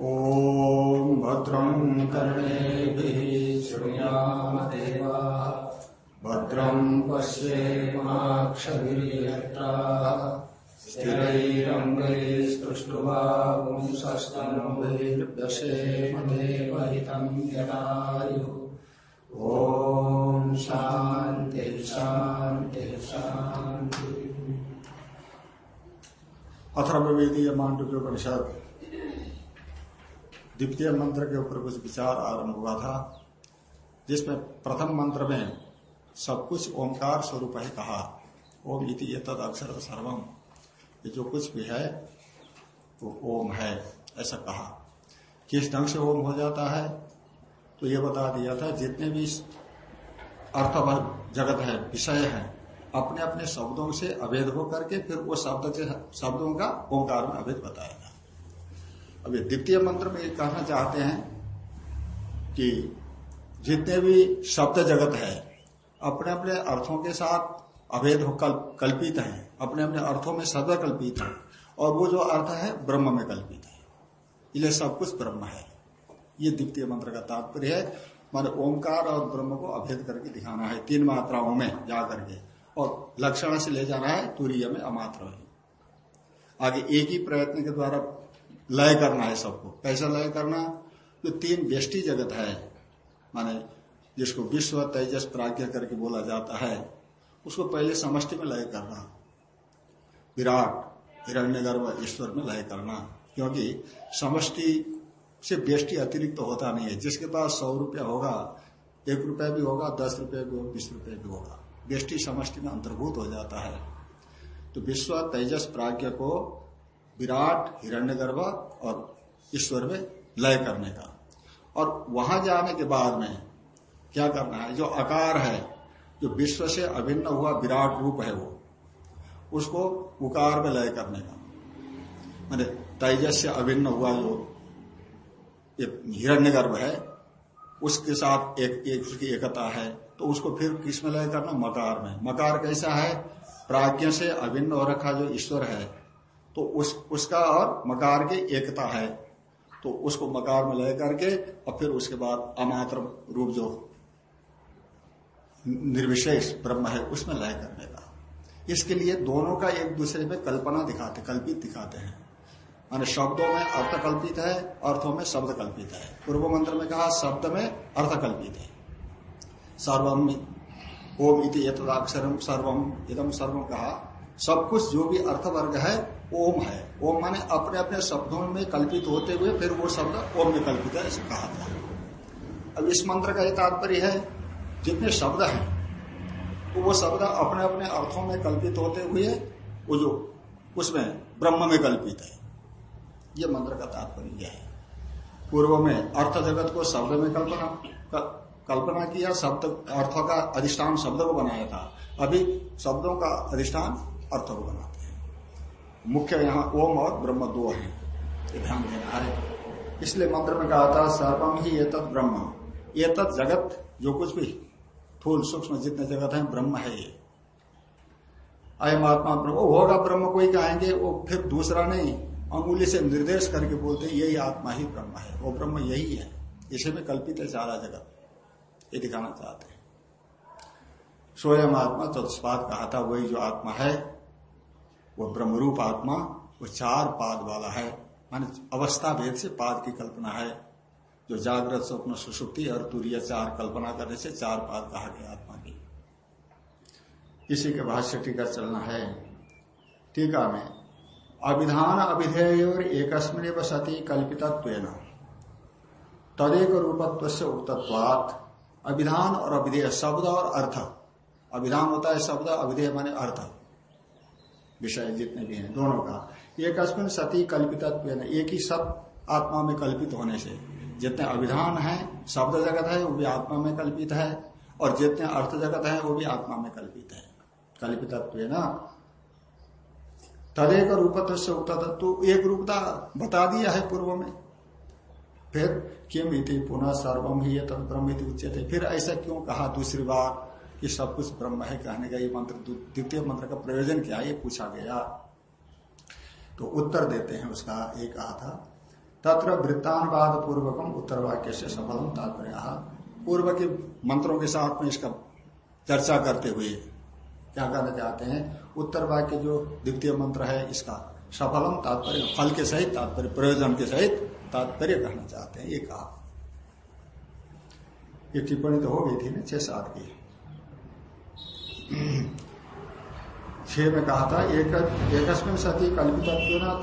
ॐ भद्रं कर्णेभिः शृणुयामदेवाः भद्रं पश्येमाक्षभिर्यत्राः स्थिरैरङ्गैस्तुष्टुवांसस्तनोभिर्दशेमदेवहितं यदायुः। ॐ शान्ति शान्ति शान्ति। उपनिषद द्वितीय मंत्र के ऊपर कुछ विचार आरंभ हुआ था, जिसमें प्रथम मंत्र में सब कुछ ओंकार स्वरूप है कहा। ओम इति ये तद अक्षर सर्वम। ये जो कुछ भी है, वो ओम है, ऐसा कहा। किस ढंग से ओम हो जाता है तो ये बता दिया था, जितने भी अर्थ जगत है, विषय है अपने अपने शब्दों से अभेद हो करके फिर वो शब्द शब्दों का ओंकार में अभेद बताएगा अभी द्वितीय मंत्र में ये कहना चाहते हैं कि जितने भी शब्द जगत है अपने अपने अर्थों के साथ अभेद कल, कल्पित है अपने अपने अर्थों में शब्द कल्पित है और वो जो अर्थ है ब्रह्म में कल्पित है। इसलिए सब कुछ ब्रह्म है। ये द्वितीय मंत्र का तात्पर्य है। मान ओंकार और ब्रह्म को अभेद करके दिखाना है तीन मात्राओं में जा करके और लक्षण से ले जाना है तुरीय में अमात्र आगे एक ही प्रयत्न के द्वारा लय करना है सबको। कैसा लय करना जो तीन व्यष्टि जगत है। माने जिसको विश्व तेजस प्राज्ञा करके बोला जाता है, उसको पहले समष्टि में लय करना। विराट, हिरण्यगर्भ, ईश्वर में लय करना। क्योंकि समष्टि से व्यष्टि अतिरिक्त तो होता नहीं है। जिसके पास सौ रुपया होगा, एक रुपया भी होगा, दस रुपया भी होगा, बीस रुपया भी होगा। व्यष्टि समष्टि में अंतर्भूत हो जाता है। तो विश्व तेजस प्राज्ञ को विराट, हिरण्यगर्भ और ईश्वर में लय करने का। और वहाँ जाने के बाद में क्या करना है? जो आकार है, जो विश्व से अभिन्न हुआ विराट रूप है वो, उसको उकार में लय करने का। मैंने तेजस से अभिन्न हुआ जो हिरण्य गर्भ है, उसके साथ एक एक उसकी एकता है तो उसको फिर किसमें लय करना? मकार में। मकार कैसा है? प्राज्ञ से अभिन्न हो रखा जो ईश्वर है तो उस, उसका और मकार की एकता है। तो उसको मकार में लय करके और फिर उसके बाद अमात्र रूप जो निर्विशेष ब्रह्म है, उसमें लय करने का। इसके लिए दोनों का एक दूसरे में कल्पना दिखाते, कल्पित दिखाते हैं। माने शब्दों में अर्थ कल्पित है, अर्थों में शब्द कल्पित है। पूर्व मंत्र में कहा, शब्द में अर्थ कल्पित है। सर्वम ओम इति सर्वम इदम सर्वम कहा, सब कुछ जो भी अर्थ वर्ग है ओम है। ओम माने अपने अपने शब्दों में कल्पित होते हुए फिर वो शब्द ओम में कल्पित है, ऐसा कहा था। अब इस मंत्र का यह तात्पर्य है, जितने शब्द हैं तो वो शब्द अपने अपने अर्थों में कल्पित होते हुए, वो जो उसमें ब्रह्म में कल्पित है। ये मंत्र का तात्पर्य है। पूर्व में अर्थ जगत को शब्द में कल्पना कल्पना किया, शब्द, अर्थ का अधिष्ठान शब्द को बनाया था। अभी शब्दों का अधिष्ठान अर्थ को बना। मुख्य यहाँ ओम और ब्रह्म दो है। ध्यान देना है। इसलिए मंत्र में कहा था सर्वम ही ये ब्रह्म। ये जगत, जो कुछ भी थूल सूक्ष्म, जितने जगत है, ब्रह्म है ये। अयम आत्मा ब्रह्म। होगा ब्रह्म, कोई कहेंगे, वो फिर दूसरा नहीं, अंगुली से निर्देश करके बोलते यही आत्मा ही ब्रह्म है। वो ब्रह्म यही है। इसे में कल्पित है सारा जगत। ये दिखाना चाहते हैं। स्वयं आत्मा चतुष्पाद कहा था, वही जो आत्मा है वो ब्रह्मरूप आत्मा, वो चार पाद वाला है। माने अवस्था भेद से पाद की कल्पना है। जो जागृत स्वप्न सुसुप्ति और तुरीय चार कल्पना करने से चार पाद कहा गया आत्मा की। इसी के भाष्य टीका चलना है। टीका में, अभिधान अभिधेय और एकस्मिन सती कल्पितत्व तदेक रूपत्व से उक्तत्वात। अभिधान और अभिधेय शब्द और अर्थ। अभिधान होता है शब्द, अभिधेय माने अर्थ। विषय जितने भी हैं, दोनों का। एक सती कल्पितत्व एक ही सब आत्मा में कल्पित होने से, जितने अभिधान है, शब्द जगत है, वो भी आत्मा में कल्पित है, और जितने अर्थ जगत है, वो भी आत्मा में कल्पित है। कल्पितत्व ना? तदेक रूपत्व से तत्व एक रूपता बता दिया है पूर्व में। फिर किम इति पुनः सर्वम ही तद ब्रह्म उच्चते फिर ऐसा क्यों कहा दूसरी बार? कि सब कुछ ब्रह्म है कहने का, ये मंत्र द्वितीय मंत्र का प्रयोजन क्या ये पूछा गया। तो उत्तर देते हैं उसका एक कहा था तत्र वृत्तानुवाद पूर्वकम उत्तर वाक्य से सफलम तात्पर्य। पूर्व के मंत्रों के साथ में इसका चर्चा करते हुए क्या कहना चाहते हैं उत्तर वाक्य जो द्वितीय मंत्र है, इसका सफलम तात्पर्य, फल के सहित तात्पर्य, प्रयोजन के सहित तात्पर्य कहना चाहते हैं, ये कहा। ये टिप्पणी तो हो गई थी ना, छह सात की। छह में कहा था, एक, एकस्मिन सती कल्पित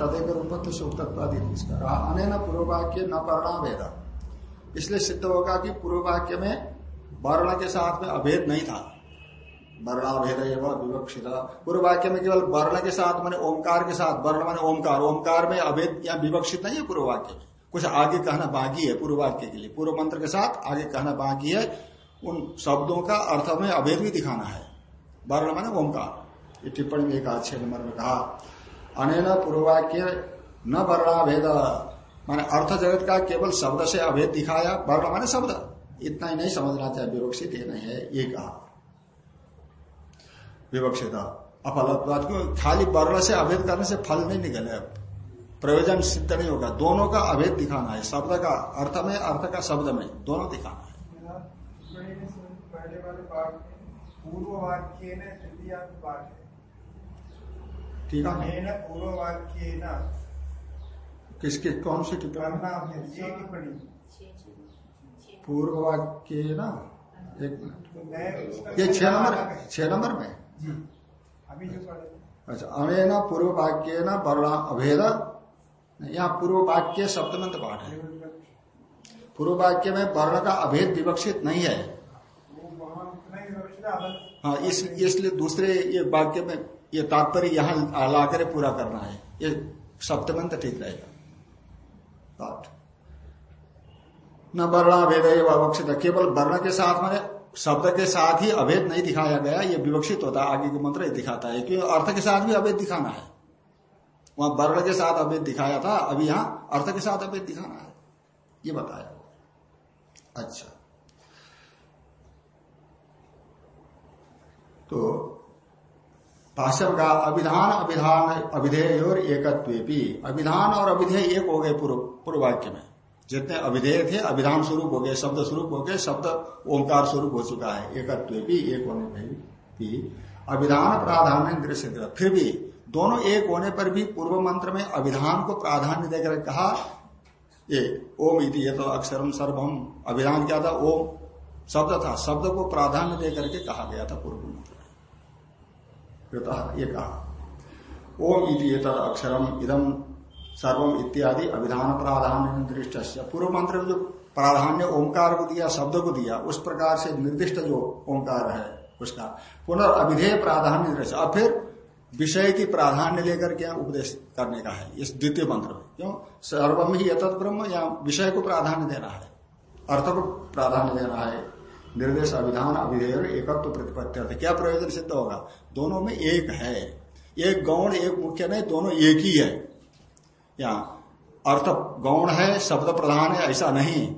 तदेक रूपत्व सूक्तत्वादी इसका कहा अने न पूर्ववाक्य न परणा वेद इसलिए सिद्ध होगा कि पूर्ववाक्य में वर्ण के साथ में अभेद नहीं था। वर्णाभेद एवं विवक्षित। पूर्व वाक्य में केवल वर्ण के साथ मैंने ओंकार के साथ, वर्ण मैंने ओंकार। ओंकार में अभेद या विवक्षित नहीं है पूर्व वाक्य में। कुछ आगे कहना बाकी है पूर्व वाक्य के लिए। पूर्व मंत्र के साथ आगे कहना बाकी है। उन शब्दों का अर्थ में अभेद भी दिखाना है। वर्ण मैंने ओंकार ये टिप्पणी में एक छह नंबर में कहा, अनेन पूर्ववाक्य न वर्णाभेद माने अर्थ जगत का केवल शब्द से अभेद दिखाया वर्ण माने शब्द। इतना ही नहीं समझना चाहिए विवक्षित ये नहीं है, ये कहा। विवक्षित अफलत्वाद क्यों खाली वर्ण से अभेद करने से फल नहीं निकले। प्रयोजन सिद्ध नहीं होगा। दोनों का अभेद दिखाना है। शब्द का अर्थ में, अर्थ का शब्द में, दोनों दिखाना है। ठीक है। पूर्व वाक्य किसके कौन सी टिप्पणी? पूर्व वाक्य ना एक मिनट। ये छह नंबर छह नंबर में? अच्छा अमेन पूर्व वाक्य न वर्ण अभेद। यहाँ पूर्व वाक्य सप्तमंत पाठ है। पूर्व वाक्य में वर्ण का अभेद विवक्षित नहीं है। हाँ इस इसलिए दूसरे ये वाक्य में ये तात्पर्य यहाँ लाकर पूरा करना है। ये सप्तमंत ठीक रहेगा। न वर्णाभेद अवक्षित केवल वर्ण के साथ मैंने शब्द के साथ ही अभेद नहीं दिखाया गया ये विवक्षित होता है आगे के मंत्र दिखाता है क्योंकि अर्थ के साथ भी अभेद दिखाना है। वहाँ वर्ण के साथ अभेद दिखाया था अभी यहाँ अर्थ के साथ अभेद दिखाना है। ये बताया अच्छा। तो भाषण का अभिधान अभिधान अभिधेय और एकत्व अभिधान और अभिधेय एक हो गए पूर्व वाक्य में। जितने अभिधेय थे, अभिधान स्वरूप हो गए, शब्द स्वरूप हो गए, शब्द ओंकार स्वरूप हो चुका है। एकत्व भी एक होने में भी अभिधान प्राधान्य दृश्य फिर भी दोनों एक होने पर भी पूर्व मंत्र में अभिधान को प्राधान्य देकर कहा, ये ओम इति ये तो अक्षरम सर्वम अभिधान क्या था? ओम। शब्द था। शब्द को प्राधान्य देकर के कहा गया था पूर्व मंत्र। ये कहा ओम इति अक्षरम इदम सर्वम इत्यादि अभिधान प्राधान्य निर्दिष्ट पूर्व मंत्र में जो प्राधान्य ओंकार को दिया शब्द को दिया उस प्रकार से निर्दिष्ट जो ओंकार है, उसका पुनर्अभिधेय प्राधान्य निर्देश अब फिर विषय की प्राधान्य लेकर के उपदेश करने का है, इस द्वितीय मंत्र में। क्यों? सर्वम ही यथ ब्रह्म या विषय को प्राधान्य देना है, अर्थ को प्राधान्य देना है निर्देश, अभिधान अभिधेय एकत्व, प्रतिपत्ति क्या प्रयोजन सिद्ध होगा? दोनों में एक है। एक गौण, एक मुख्य नहीं, दोनों एक ही है। या अर्थ गौण है, शब्द प्रधान है, ऐसा नहीं।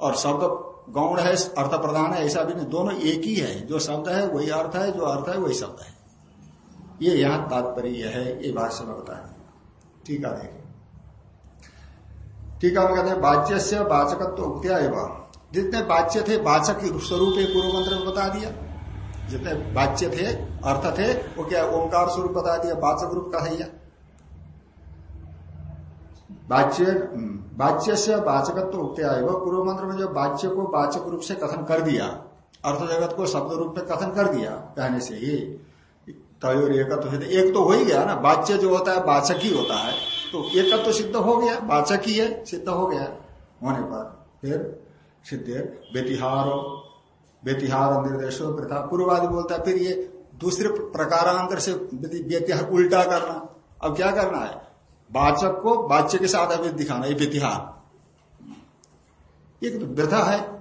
और शब्द गौण है, अर्थ प्रधान है, ऐसा भी नहीं। दोनों एक ही है। जो शब्द है, वही अर्थ है, जो अर्थ है, वही शब्द है। ये यहाँ तात्पर्य है, ये भाष्य में बताए टीका देखें ठीक है कहते हैं वाच्य से वाचकत्व उक्तिया एवं। जितने वाच्य थे, वाचक स्वरूप पूर्व मंत्र में बता दिया। जितने वाच्य थे, अर्थ थे, वो क्या ओंकार स्वरूप बता दिया, वाचक रूप का है वाच्य वाच्य से वाचकत्व उगते आए वह पूर्व मंत्र में जो वाच्य को वाचक रूप से कथन कर दिया, अर्थ जगत को शब्द रूप में कथन कर दिया, कहने से ही, तयोर एकत्व एक तो हो ही गया ना, वाच्य जो होता है, वाचक ही होता है तो एकत्व तो सिद्ध हो गया, वाचक ही है, सिद्ध हो गया, होने पर फिर सिद्ध व्यतिहारो, व्यतिहार निर्देशो प्रथा पूर्वादि बोलता है, फिर ये दूसरे प्रकारांतर से व्यतिहार उल्टा करना। अब क्या करना है? वाचक को वाच्य के साथ अभी दिखाना, ये व्यतिहार। एक तो व्यथा है।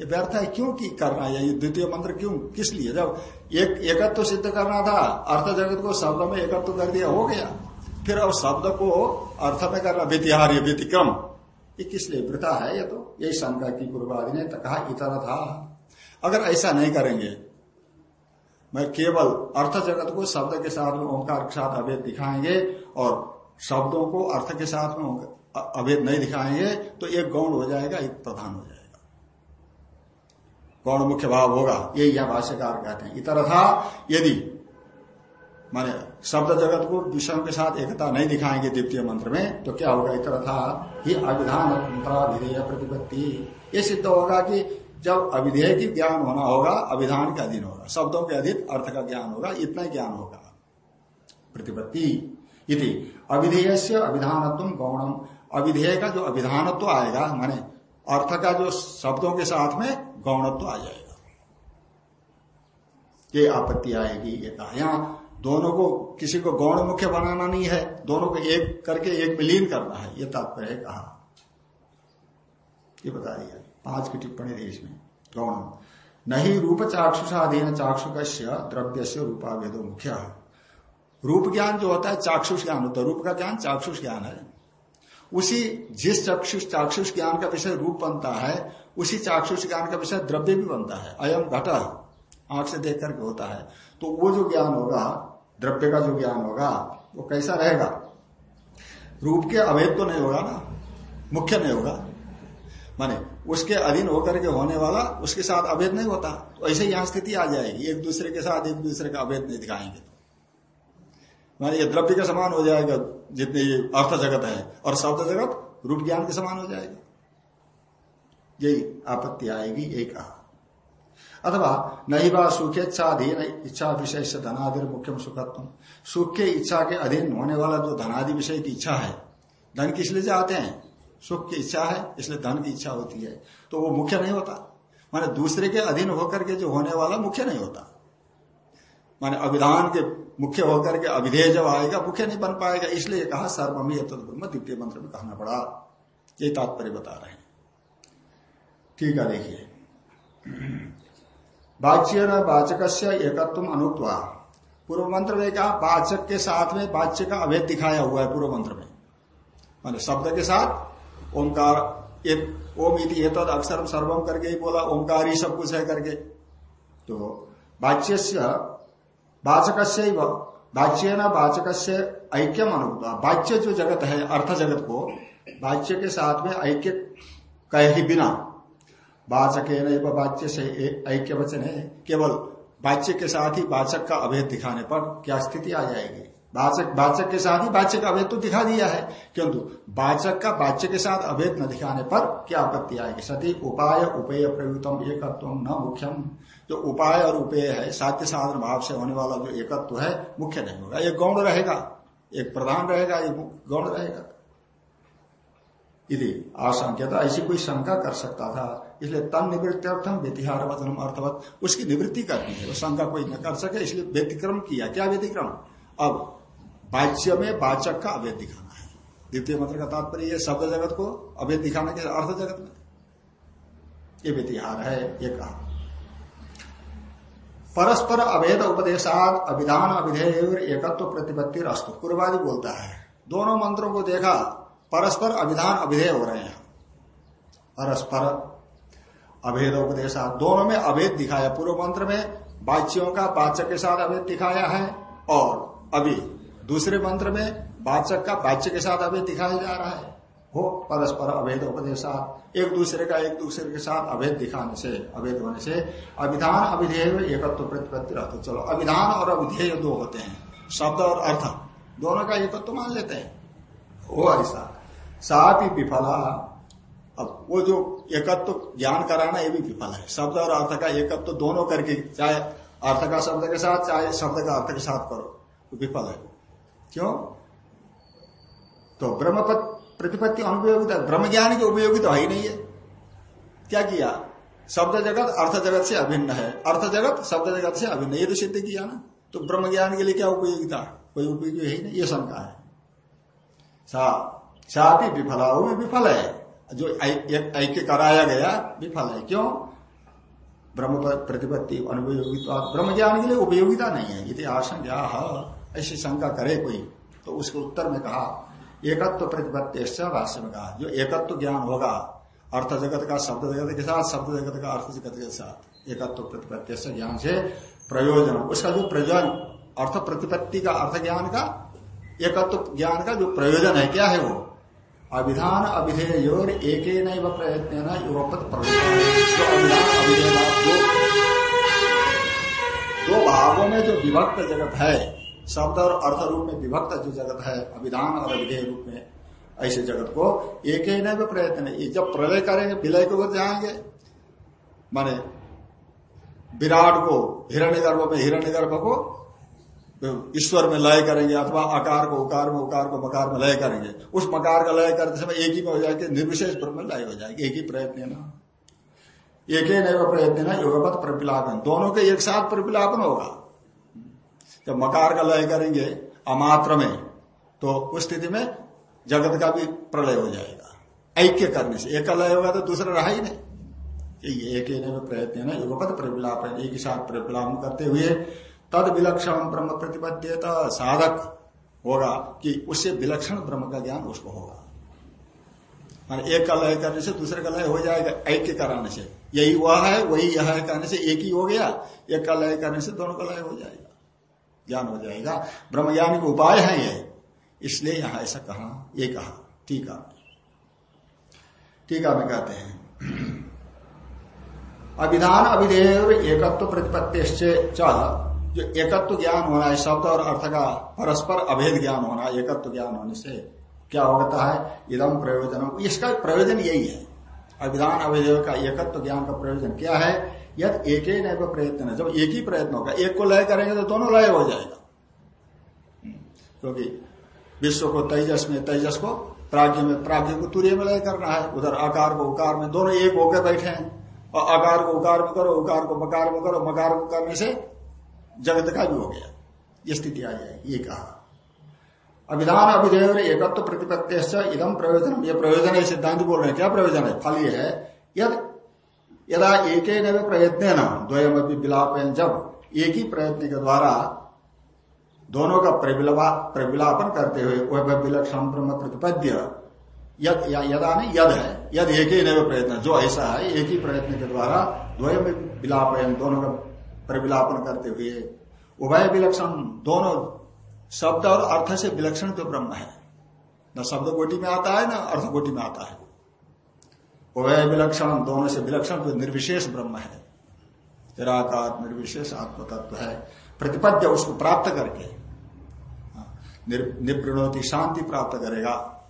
ये व्यर्थ है क्यों की करना है? ये द्वितीय मंत्र क्यों? किस लिए? जब एक, एकत्व तो सिद्ध करना था, अर्थ जगत को शब्द में एकत्व तो कर दिया, हो गया। फिर अब शब्द को अर्थ में करना, व्यतिहार, ये व्यतिक्रम। ये किस लिए वृथा है ये तो? यही शंका की पूर्वादि ने तो कहा इतर था। अगर ऐसा नहीं करेंगे, मैं केवल अर्थ जगत को शब्द के साथ में ओंकार के साथ अभेद दिखाएँगे और शब्दों को अर्थ के साथ में अभेद नहीं दिखाएँगे तो एक गौण हो जाएगा, एक प्रधान हो जाएगा। गौण मुख्य भाव होगा ये यह भाष्यकार कहते हैं। इतर था, यदि माने शब्द जगत को विषयों के साथ एकता नहीं दिखाएँगे द्वितीय मंत्र में तो क्या होगा? इतर था अविधान विधेय प्रतिपत्ति। ये सिद्ध होगा कि जब अविधेय की ज्ञान होना होगा, अभिधान के अधीन होगा। शब्दों के अधीन अर्थ का ज्ञान होगा, इतना ज्ञान होगा। प्रतिपत्ति इति। अविधेय से अभिधानत्व गौणम। अविधेय का जो अभिधानत्व आएगा, माने अर्थ का जो शब्दों के साथ में गौणत्व आ जाएगा। ये आपत्ति आएगी, ये कहा दोनों को किसी को गौण मुख्य बनाना नहीं है, दोनों को एक करके एक विलीन करना है, ये तात्पर्य कहा। बता दिया। पाँच की टिप्पणी थी इसमें, गौण। नहीं रूप चाक्षुषाधीन चाक्षुक द्रव्य से रूपाभेदो मुख्य। रूप ज्ञान जो होता है चाक्षुष ज्ञान होता है। रूप का ज्ञान चाक्षुष ज्ञान है। उसी जिस चाक्षुष चाक्षुष ज्ञान का विषय रूप बनता है, उसी चाक्षुष ज्ञान का विषय द्रव्य भी बनता है। अयम घट, आँख से देख करके होता है। तो वो जो ज्ञान होगा द्रव्य का जो ज्ञान होगा वो कैसा रहेगा? रूप के अवैध तो नहीं होगा ना? मुख्य नहीं होगा? माने उसके अधीन होकर के होने वाला, उसके साथ अवैध नहीं होता तो ऐसे यहाँ स्थिति आ जाएगी। एक दूसरे के साथ एक दूसरे का अवैध नहीं दिखाएँगे तो। माने ये द्रव्य के समान हो जाएगा जितने ये अर्थ जगत है, और शब्द जगत रूप ज्ञान के समान हो जाएगा। यही आपत्ति आएगी यही कहा अथवा नहीं बा सुखेच्छाधीन इच्छा विषय से धनादि मुख्यम सुखत्व सुख के इच्छा के अधीन होने वाला जो धनादि विषय की इच्छा है, धन किस लिए चाहते हैं? सुख की इच्छा है, इसलिए धन की इच्छा होती है। तो वो मुख्य नहीं होता। माने दूसरे के अधीन होकर के जो होने वाला मुख्य नहीं होता। माने अभिधान के मुख्य होकर के अभिधेय जब आएगा, मुख्य नहीं बन पाएगा। इसलिए कहा सर्वमी ब्रह्म द्वितीय मंत्र में कहना पड़ा। ये तात्पर्य बता रहे हैं। ठीक है, देखिए। वाच्य न वाचक से एकत्व अनुत्वा पूर्व मंत्र में कहा वाचक के साथ में वाच्य का अभेद दिखाया हुआ है पूर्व मंत्र में। मान शब्द के साथ ओंकार, एक ओम इति एतद अक्षर सर्वम करके ही बोला, ओंकार ही सब कुछ है करके। तो वाच्य वाचक से वाच्य न वाचक से ऐक्यम अनुभूत वाच्य जो जगत है, अर्थ जगत को वाच्य के साथ में ऐक्य कहे बिना वाचक वाच्य से ऐक्य वचन है केवल वाच्य के साथ ही वाचक का अभेद दिखाने पर क्या स्थिति आ जाएगी? वाचक वाचक के साथ ही वाच्य का अभेद तो दिखा दिया है। किंतु वाचक का वाच्य के साथ अभेद न दिखाने पर क्या आपत्ति आएगी? सती उपाय उपेय प्रयुक्तम एकत्व न मुख्यम। जो उपाय और उपेय है, साध्य साधन भाव से होने वाला जो एकत्व है, मुख्य नहीं होगा। एक गौण रहेगा। एक प्रधान रहेगा, एक गौण रहेगा। यदि आशंक्यता। ऐसी कोई शंका कर सकता था? इसलिए तन निवृत्त्यर्थम व्यतिहार वचनम अर्थवत। उसकी निवृत्ति करनी है शंका कोई न कर सके, इसलिए व्यतिक्रम किया। क्या व्यतिक्रम? अब वाच्य में वाचक का अवैध दिखाना है। द्वितीय मंत्र का तात्पर्य यह शब्द जगत को अवैध दिखाने के अर्थ जगत में। ये व्यतिहार है, ये कहा। परस्पर अभेद उपदेशाद, अभिधान अभिधेय एकत्व प्रतिपत्ति रस्तु। पूर्वादि बोलता है, दोनों मंत्रों को देखा, परस्पर अभिधान अभिधेय हो रहे हैं। परस्पर अभेद उपदेशा दोनों में अभेद दिखाया। पूर्व मंत्र में बाच्यों का वाचक के साथ अभेद दिखाया है और अभी दूसरे मंत्र में वाचक का वाच्य के साथ अभेद दिखाया जा रहा है। हो, परस्पर अभेद उपदेशा एक दूसरे का एक दूसरे के साथ अभेद दिखाने से, अभेद होने से अभिधान, अभिधेय, एकत्व, प्रतिपत्ति रहते। चलो, अभिधान और अभिधेय दो होते हैं। शब्द और अर्थ, दोनों का एकत्व मान लेते हैं। वो ऐसा साथ ही विफला। अब वो जो एकत्व ज्ञान कराना ये भी विफल है। शब्द और अर्थ का एकत्व दोनों करके, चाहे अर्थ का शब्द के साथ, चाहे शब्द का अर्थ के साथ करो तो विफल है। क्यों? तो ब्रह्म प्रतिपत्ति अनुपयोगिता ब्रह्म ज्ञान की उपयोगिता है ही नहीं है। क्या किया? शब्द जगत, अर्थ जगत से अभिन्न है। अर्थ जगत, शब्द जगत से अभिन्न ये तो सिद्ध किया ना। तो ब्रह्म ज्ञान के लिए क्या उपयोगिता? कोई उपयोगी है ही नहीं। ये शंका है। साथ ही विफला वो भी विफल है जो ऐक्य कराया गया, विफल है। क्यों? ब्रह्म प्रतिपत्ति, अनुपयोगिता, ब्रह्म ज्ञान के लिए उपयोगिता नहीं है। यदि आशंका ऐसी शंका करे कोई तो उसके उत्तर में कहा, एकत्व प्रतिपत्ति भाष्य में कहा जो एकत्व ज्ञान होगा, अर्थ जगत का, शब्द जगत के साथ, शब्द जगत का, अर्थ जगत के साथ, एकत्व प्रतिपत्ति ज्ञान से प्रयोजन। उसका जो प्रयोजन, अर्थ प्रतिपत्ति का, अर्थ ज्ञान का, एकत्व ज्ञान का जो प्रयोजन है, क्या है वो? अभिधान अभिधेय एक प्रयत्न युगपत जो अभिधान अभिधेय दो दो भागों में जो विभक्त जगत है, शब्द और अर्थ रूप में विभक्त जो जगत है, अभिधान और अभिधेय रूप में, ऐसे जगत को एक ही नहीं। प्रयत्न जब प्रलय करेंगे, विलय को जाएँगे माने, विराट को, हिरण्य गर्भ में, हिरण्य गर्भ को ईश्वर में लय करेंगे अथवा आकार को, उकार में, उकार को, मकार में लय करेंगे। उस मकार का लय करते समय एक ही में हो जाएगी, निर्विशेष ब्रह्म लय हो जाएगी। एक ही प्रयत्न ना। एक ही नहीं प्रयत्न ना युगपत प्रपिलापन दोनों के एक साथ प्रपिलापन होगा। जब मकार का लय करेंगे अमात्र में तो उस स्थिति में जगत का भी प्रलय हो जाएगा। ऐक्य करने से। एक लय होगा तो दूसरा रहा ही नहीं। एक प्रयत्न है ना युगपत प्रविलाप एक ही साथ प्रविलाप करते हुए तद विलक्षण ब्रह्म प्रतिपद्यता साधक होगा कि उससे विलक्षण ब्रह्म का ज्ञान उसको होगा। मान एक का लय करने से दूसरे का लय हो जाएगा ऐक्य कराने से। यही वह है, वही यह है कहने से एक ही हो गया, एक का लय करने से दोनों का लय हो जाएगा। ज्ञान हो जाएगा। ब्रह्म ज्ञान के उपाय है ये। इसलिए यहाँ ऐसा कहा, ये कहा, टीका। टीका में कहते हैं, अभिधान अभिधेय एकत्व प्रतिपत्ति जो एकत्व ज्ञान होना है, शब्द और अर्थ का परस्पर अभेद ज्ञान होना एकत्व ज्ञान होने से क्या होता है? इदम प्रयोजन इसका प्रयोजन यही है। अभिधान अभिधेय का एकत्व ज्ञान का प्रयोजन क्या है? यद एक ही नैव प्रयत्न। है जब एक ही प्रयत्न होगा, एक को लय करेंगे तो दोनों लय हो जाएगा। क्योंकि विश्व को तेजस में, तेजस को प्राग्ञ में, प्राग्ञ को तुर्य में लय करना है। उधर आकार को उकार में दोनों एक होकर बैठे हैं। और आकार को उकार में करो, उकार को मकार में करो, मकार को करने से जगत का भी हो गया। ये स्थिति आ जाएगी ये कहा। अभिधान अभिधेय एकत्व प्रतिपत्ति इदम प्रयोजन। ये प्रयोजन है सिद्धांत बोल रहे हैं। क्या प्रयोजन है? फल ये है, यद एक प्रयत्न न द्वयम विलाप जब। एक ही प्रयत्न के द्वारा दोनों का प्रविलापन करते हुए, वह विलक्षण ब्रह्म प्रतिपद्य। यद यदा नहीं, यद है। यद एक ही नव प्रयत्न। जो ऐसा है, एक ही प्रयत्न के द्वारा द्वय विलापयन, दोनों का प्रविलापन करते हुए। उभय विलक्षण, दोनों शब्द और अर्थ से विलक्षण जो ब्रह्म है। न शब्द कोटि में आता है, न अर्थ कोटि में आता है। उभय विलक्षण, दोनों से विलक्षण जो निर्विशेष ब्रह्म है। निराकार, निर्विशेष आत्म तत्व है। प्रतिपद्य उसको प्राप्त करके निप्रणोति शांति प्राप्त करेगा।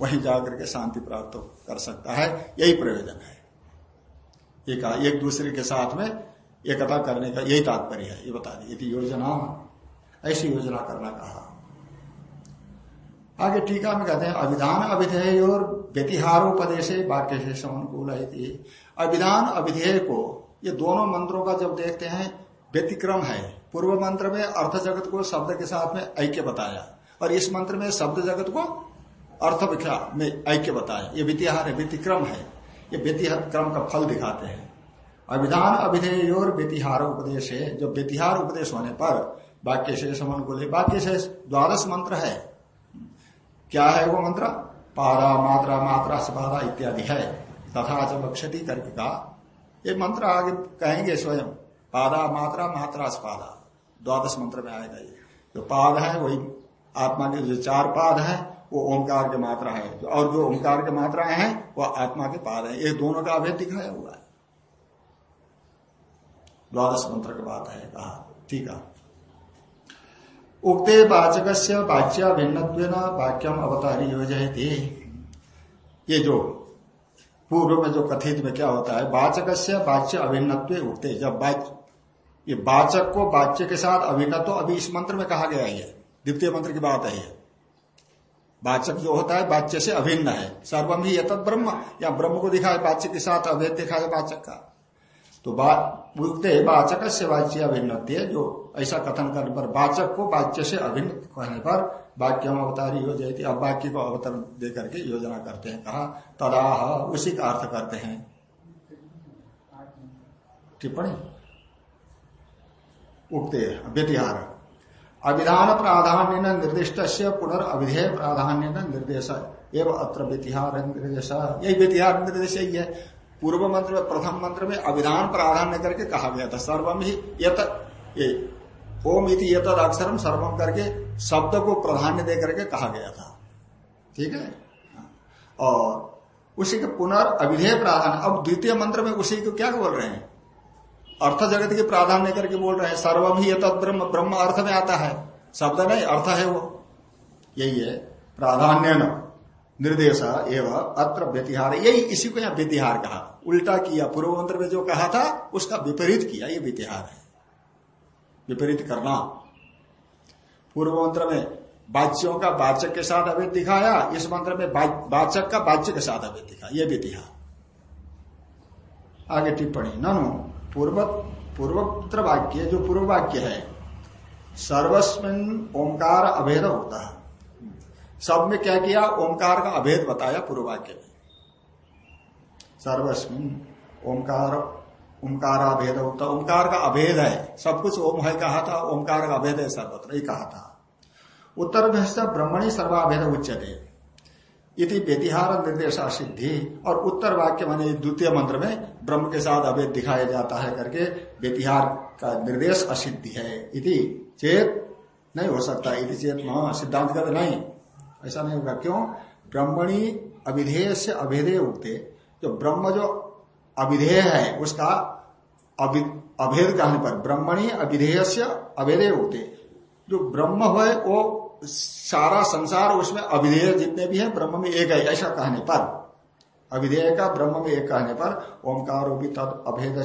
वहीं जाकर के शांति प्राप्त कर सकता है। यही प्रयोजन है। एक एक दूसरे के साथ में एकता करने का यही तात्पर्य है, ये बता दी योजना ऐसी योजना करना कहा। आगे टीका में कहते हैं, अभिधान अभिधेय और व्यतिहारोपदेश वाक्य से समनुकूल अभिधान अभिधेय को, ये दोनों मंत्रों का जब देखते हैं, व्यतिक्रम है। पूर्व मंत्र में अर्थ जगत को शब्द के साथ में ऐक्य बताया, और इस मंत्र में शब्द जगत को अर्थ में ऐक्य बताया। ये व्यतिहार है, व्यतिक्रम है। ये व्यतिक्रम का फल दिखाते हैं। अभिधान अभिधेय और व्यतिहार उपदेश। है जो व्यतिहार उपदेश होने पर वाक्य शेष अनुकूल वाक्य शेष द्वादश मंत्र है। क्या है वो मंत्र? पादा मात्रा मात्रा सपादा इत्यादि है। तथा च बक्षति करके कहा ये मंत्र आगे कहेंगे स्वयं। पादा मात्रा मात्रा स्पादा द्वादश मंत्र में आएगा ये। जो पाद है, वही आत्मा के जो चार पाद है, वो ओंकार के मात्रा है। और जो ओंकार के मात्राएँ हैं वह आत्मा के पाद है। ये दोनों का अभेद दिखाया हुआ है। द्वादश मंत्र की बात है, कहा। ठीक है। उक्ते वाचक से वाच्या भिन्न वाक्यम अवतारी योजती ये जो पूर्व में जो कथित में क्या होता है वाचक से वाच्य अभिन्न उठते जब ये वाचक को वाच्य के साथ अभिन्न तो अभी इस मंत्र में कहा गया है। द्वितीय मंत्र की बात है वाचक जो होता है, वाच्य से अभिन्न है। सर्वम ही यत ब्रह्म या ब्रह्म को दिखा है वाच्य के साथ अभेद दिखा है वाचक का। तो बोलते वाचक से वाच्य अभिन्न जो ऐसा कथन करने पर वाचक को वाच्य से अभिन्न कहने पर वाक्य अवतारी हो जाती अब वाक्य को अवतर दे करके योजना करते हैं। कहा, तदाह, उसी का अर्थ करते हैं। टिप्पणी? उगते व्यतिहार। अभिधान प्राधान्य निर्दिष्ट से पुनर्अभिधेय प्राधान्य निर्देश। एवं अत्र व्यतिहार निर्देश। यही व्यतिहार निर्देश यही है। पूर्व मंत्र में प्रथम मंत्र में अभिधान प्राधान्य करके कहा गया था। सर्वम ही यत ओम इति यत अक्षरम सर्वम करके शब्द को प्राधान्य दे करके कहा गया था। ठीक है? और उसी के पुनर्अविधेय प्राधान्य, अब द्वितीय मंत्र में उसी को क्या बोल रहे हैं? अर्थ जगत के प्राधान्य करके बोल रहे हैं सर्वम ही ब्रह्म ब्रह्म अर्थ में आता है। शब्द नहीं, अर्थ है वो। यही है प्राधान्य निर्देश एवं अत्र व्यतिहार। यही इसी को यहाँ व्यतिहार कहा। उल्टा किया, पूर्व मंत्र में जो कहा था, उसका विपरीत किया, ये व्यतिहार है। विपरीत करना। पूर्व मंत्र में वाच्यों का वाचक के साथ अवैध दिखाया, इस मंत्र में वाचक का वाच्य के साथ अवैध दिखा यह व्यतिहार आगे टिप्पणी, ननु, पूर्व, पूर्वोत्तर वाक्य, जो पूर्व वाक्य है, सर्वस्मिन ओंकार अभेद होता है। सब में क्या किया? ओंकार का अभेद बताया पूर्व वाक्य में। सर्वस्मिन ओंकार ओंकार अभेद होता ओंकार का अभेद है। सब कुछ ओम है कहा था, ओंकार का अभेद है सर्वत्र ही कहा था। उत्तर ब्रह्मणी सर्वाभेद उच्चते इति व्यतिहार निर्देशा सिद्धि। और उत्तर वाक्य माने द्वितीय मंत्र में ब्रह्म के साथ अभेद दिखाया जाता है करके व्यतिहार का निर्देश असिद्धि है। इति चेत नहीं हो सकता। इति चेत सिद्धांत कहते नहीं। ऐसा नहीं होगा। क्यों? ब्रह्मणी अभिधेय से अभेदे उगते जो ब्रह्म जो अविधेय है, उसका अभेद कहने पर, ब्रह्मणी अविधेय से अभेदे उगते जो ब्रह्म है, वो सारा संसार उसमें अविधेय जितने भी हैं, ब्रह्म में एक है, ऐसा कहने पर। अविधेय का ब्रह्म में एक कहने पर, ओंकार भी तद अभेद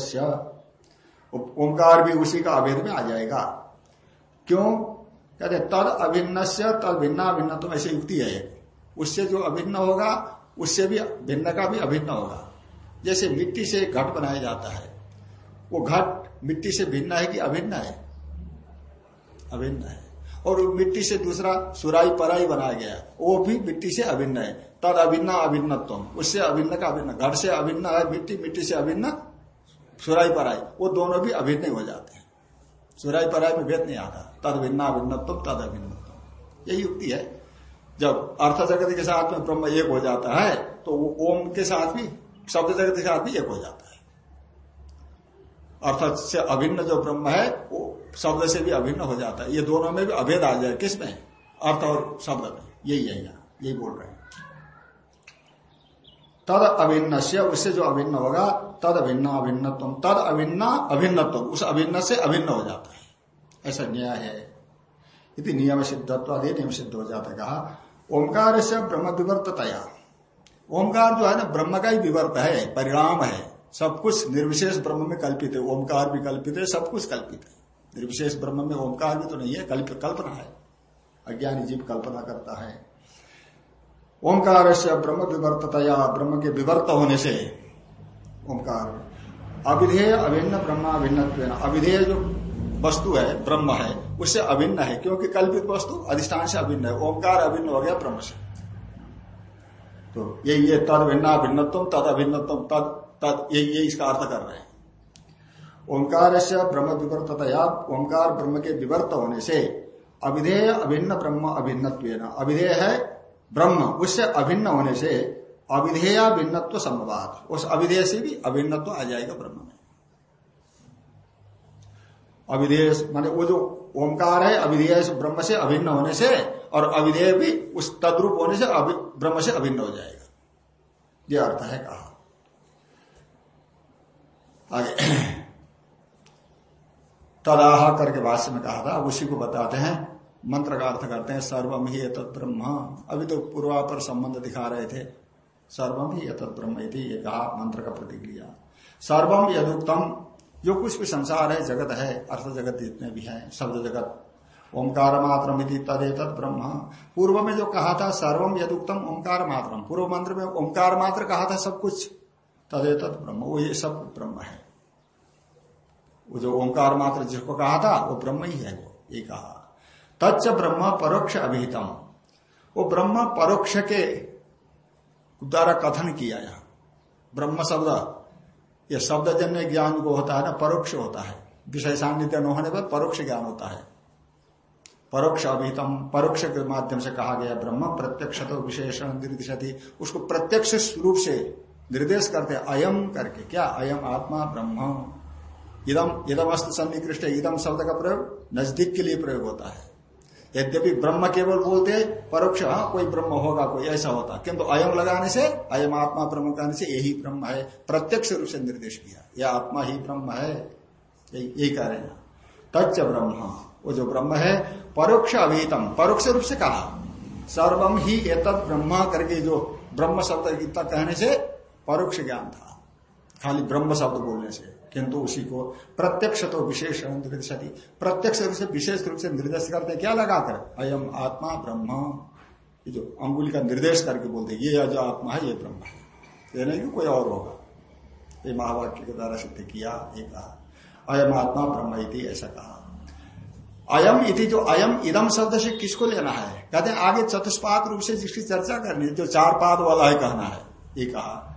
ओंकार भी उसी का अभेद में आ जाएगा। क्यों? कहते तद अभिन्न से तद भिन्ना भिन्न तो ऐसी युक्ति है। उससे जो अभिन्न होगा उससे भी भिन्न का भी अभिन्न होगा। जैसे मिट्टी से घट बनाया जाता है, वो घट मिट्टी से भिन्न है कि अभिन्न है? अभिन्न है। और मिट्टी से दूसरा सुराई पराई बनाया गया वो भी मिट्टी से अभिन्न है। तद अभिन्न अभिन्न उससे अभिन्न का अभिन्न घर से अभिन्न है, मिट्टी मिट्टी से अभिन्न सुराई पराई वो दोनों भी अभिन्न हो जाते हैं। सुराई पराई में भेद नहीं आता, तद भिन्ना अभिन्नत्व तद अभिन्नत्व यही युक्ति है। जब अर्थ जगत के साथ में ब्रह्म एक हो जाता है तो वो ओम के साथ भी, शब्द जगत के साथ भी एक हो जाता है। अर्थ से अभिन्न जो ब्रह्म है, वो शब्द से भी अभिन्न हो जाता है। ये दोनों में भी अभेद आ जाए किसमें? अर्थ और शब्द में। यही है यहाँ, यही बोल रहे हैं। तद अभिन्न से उससे जो अभिन्न होगा, तद अभिन्न अभिन्नत्व, तद अभिन्न अभिन्नत्व, उस अभिन्न से अभिन्न हो जाता है। ऐसा न्याय है। यदि नियम सिद्धत्व आदि नियम सिद्ध हो जाता है। कहा ओंकार से ब्रह्म विवर्ततया। ओंकार जो है ना, ब्रह्म का ही विवर्त है, परिणाम है। सब कुछ निर्विशेष ब्रह्म में कल्पित है। ओंकार भी कल्पित है, सब कुछ कल्पित है। निर्विशेष ब्रह्म में ओंकार भी तो नहीं है, कल्प, कल्पना है। अज्ञानी जीव कल्पना करता है। ओंकार से ब्रह्म विवर्ततया, ब्रह्म के विवर्त होने से ओंकार अविधेय, अभिन्न ब्रह्माभिन्न अविधेय जो वस्तु है, ब्रह्म है, उससे अभिन्न है, क्योंकि कल्पित वस्तु अधिष्ठान से अभिन्न है, ओंकार अभिन्न हो गया, ब्रह्म से। तो ये ये तद भिन्ना भिन्नत्व तद अभिन्नत्व तद तद, ये ये इसका अर्थ कर रहे हैं। ओंकार से ब्रह्म विवर्ततया, ओंकार ब्रह्म के विवर्त होने से अविधेय अभिन्न ब्रह्म अभिन्न अभिधेय है ब्रह्म, उससे अभिन्न होने से अविधेय भिन्नत्व संवाद उस अविधेय से भी अभिन्नत्व आ जाएगा ब्रह्म में। अविधेय माने वो जो ओंकार है अविधेय ब्रह्म से अभिन्न होने से, और अविधेय भी उस तद्रूप होने से ब्रह्म से अभिन्न हो जाएगा। यह अर्थ है कहा। आगे। तदाह करके भाष्य में कहा था उसी को बताते हैं। मंत्र का अर्थ करते हैं, सर्वम ही एतत् ब्रह्म। अभी तो पूर्वा पर संबंध दिखा रहे थे। सर्वम ही एतत् ब्रह्म ये कहा मंत्र का प्रतिक्रिया। सर्वम यदुक्तम जो कुछ भी संसार है, जगत है, अर्थ जगत जितने भी है, शब्द जगत, ओंकार मात्रम तदेत ब्रह्म। पूर्व में जो कहा था सर्वम यदुक्तम ओंकार मात्रम। पूर्व मंत्र में ओंकार मात्र कहा था सब कुछ तदेत ब्रह्म। वो ये सब ब्रह्म है। वो जो ओंकार मात्र जिसको कहा था, वो ब्रह्म ही है वो, ये कहा। तच्च ब्रह्म परोक्ष अभिहितम। वो ब्रह्म परोक्ष के द्वारा कथन किया यहाँ। ब्रह्म शब्द ये शब्द जन्य ज्ञान को होता है ना, परोक्ष होता है। विषय सान्निध्य न होने पर परोक्ष ज्ञान होता है। परोक्ष अभिहितम, परोक्ष के माध्यम से कहा गया ब्रह्म प्रत्यक्ष तो विशेषण निर्दिशति। उसको प्रत्यक्ष रूप से निर्देश करते अयम करके। क्या? अयम आत्मा, ब्रह्म। इदम इदम अस्त सन्निकृष्ट, इदम शब्द का प्रयोग नज़दीक के लिए प्रयोग होता है। यद्यपि ब्रह्म केवल बोलते परोक्ष हाँ कोई ब्रह्म होगा, कोई ऐसा होता किंतु अयम लगाने से, अयम आत्मा ब्रह्म कहने से यही ब्रह्म है, प्रत्यक्ष रूप से निर्देश किया। यह आत्मा ही ब्रह्म है। यही कह रहे हैं। तच्च ब्रह्म वो जो ब्रह्म है, परोक्ष अभिहितम परोक्ष रूप से कहा। सर्वम ही एतद ब्रह्म करके जो ब्रह्म शब्द गीता कहने से परोक्ष ज्ञान था। खाली ब्रह्म शब्द बोलने से। किंतु उसी को प्रत्यक्ष तो विशेष निर्देशती प्रत्यक्ष रूप से, विशेष रूप से निर्देश करते क्या लगाकर? अयम आत्मा ब्रह्म। जो अंगुली का निर्देश करके बोलते ये जो आत्मा है, ये ब्रह्म है। ये नहीं कि कोई और होगा। ये महावाक्य के द्वारा सिद्ध किया, ये कहा। अयम आत्मा ब्रह्म इति, ऐसा कहा। अयम इति जो अयम इदम शब्द से किसको लेना है? कहते हैं, आगे चतुष्पाद रूप से जिसकी चर्चा करनी जो चार पाद वाला है कहना है, ये कहा।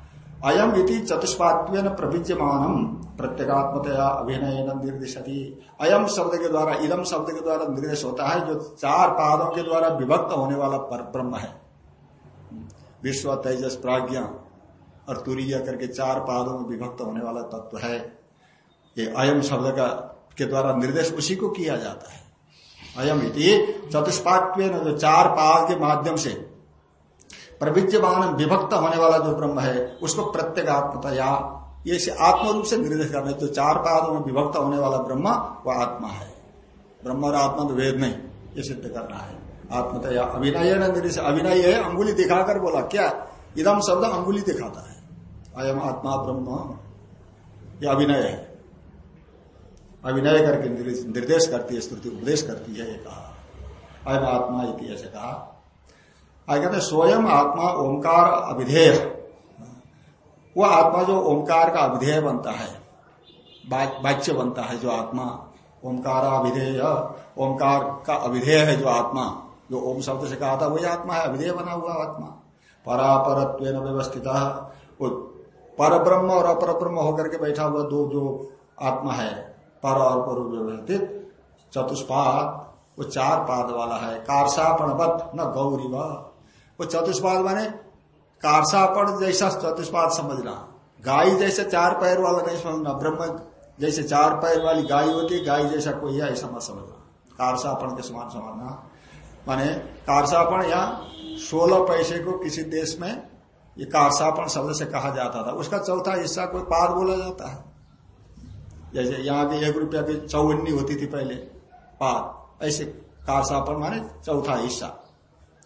अयम इति चतुष्पात्व प्रविद्यमान प्रत्येगात्मतया अभिनय निर्देशति। अयम शब्द के द्वारा, इदम शब्द के द्वारा निर्देश होता है, जो चार पादों के द्वारा विभक्त होने वाला पर ब्रह्म है। विश्व, तेजस, प्राज्ञा और तुरीय करके चार पादों में विभक्त होने वाला तत्व है। ये अयम शब्द का, के द्वारा निर्देश उसी को किया जाता है। अयम इति चतुष्पात्व जो चार पाद के माध्यम से प्रविद्यमान विभक्त होने वाला जो ब्रह्म है, उसको प्रत्येगात्मतया ये आत्म रूप से निर्देश करना जो चार पादों में विभक्त होने वाला ब्रह्म, वह आत्मा है। ब्रह्म और आत्मा तो वेद नहीं, ये सिद्ध करना है। आत्मतया अभिनय निर्देश, अभिनय है, अंगुली दिखाकर बोला, क्या? इदम शब्द अंगुली दिखाता है। अयम आत्मा ब्रह्म यह अभिनय है। अभिनय करके निर्देश करती है, स्तुति, उपदेश करती है, ये कहा। अयम आत्मा ऐसे कहा। आगे कहते स्वयं आत्मा ओंकार अभिधेय। वो आत्मा जो ओंकार का अभिधेय बनता है वाच्य बनता है जो आत्मा। ओंकार अभिधेय ओंकार का अभिधेय है जो आत्मा। जो ओम शब्द से कहा था, वही आत्मा है, अभिधेय बना हुआ आत्मा। परापरत्व व्यवस्थित, वो पर ब्रह्म और अपर ब्रह्म होकर के बैठा हुआ दो जो आत्मा है, पर और पर व्यवस्थित चतुष्पाद, वो चार पाद वाला है। कारसापणवत न गौरी वो चतुष्पाद माने कारसापण जैसा चतुष्पाद समझना गाय जैसे चार पैर वाला नहीं समझना ब्रह्म जैसे चार पैर वाली गाय होती गाय जैसा कोई है, ऐसा मत समझना कारसापण के समान समझना माने कारसापण या सोलह पैसे को किसी देश में ये कारसापण शब्द से कहा जाता था। उसका चौथा हिस्सा कोई पाद बोला जाता है। जैसे यहाँ भी एक रुपया की चौवन्नी होती थी पहले। पाद। ऐसे कारसापण माने चौथा हिस्सा।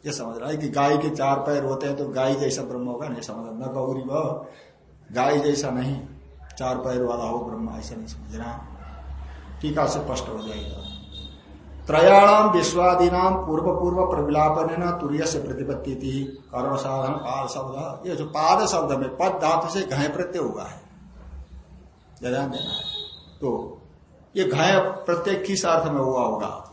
ये समझ रहा है कि गाय के चार पैर होते हैं तो गाय जैसा ब्रह्म होगा, नहीं, समझ रहा न गौरी वह गाय जैसा नहीं, चार पैर वाला हो ब्रह्म, ऐसा नहीं समझ रहा टीका से स्पष्ट हो जाएगा। त्रयाणाम विश्वादीनाम पूर्व पूर्व प्रविलापन तुरीय से प्रतिपत्ति थी कर्ण साधन, पाद शब्द। ये जो पाद शब्द में पद धातु से घय प्रत्यय हुआ है। ध्यान देना है। तो ये घय प्रत्यय किस अर्थ में हुआ होगा?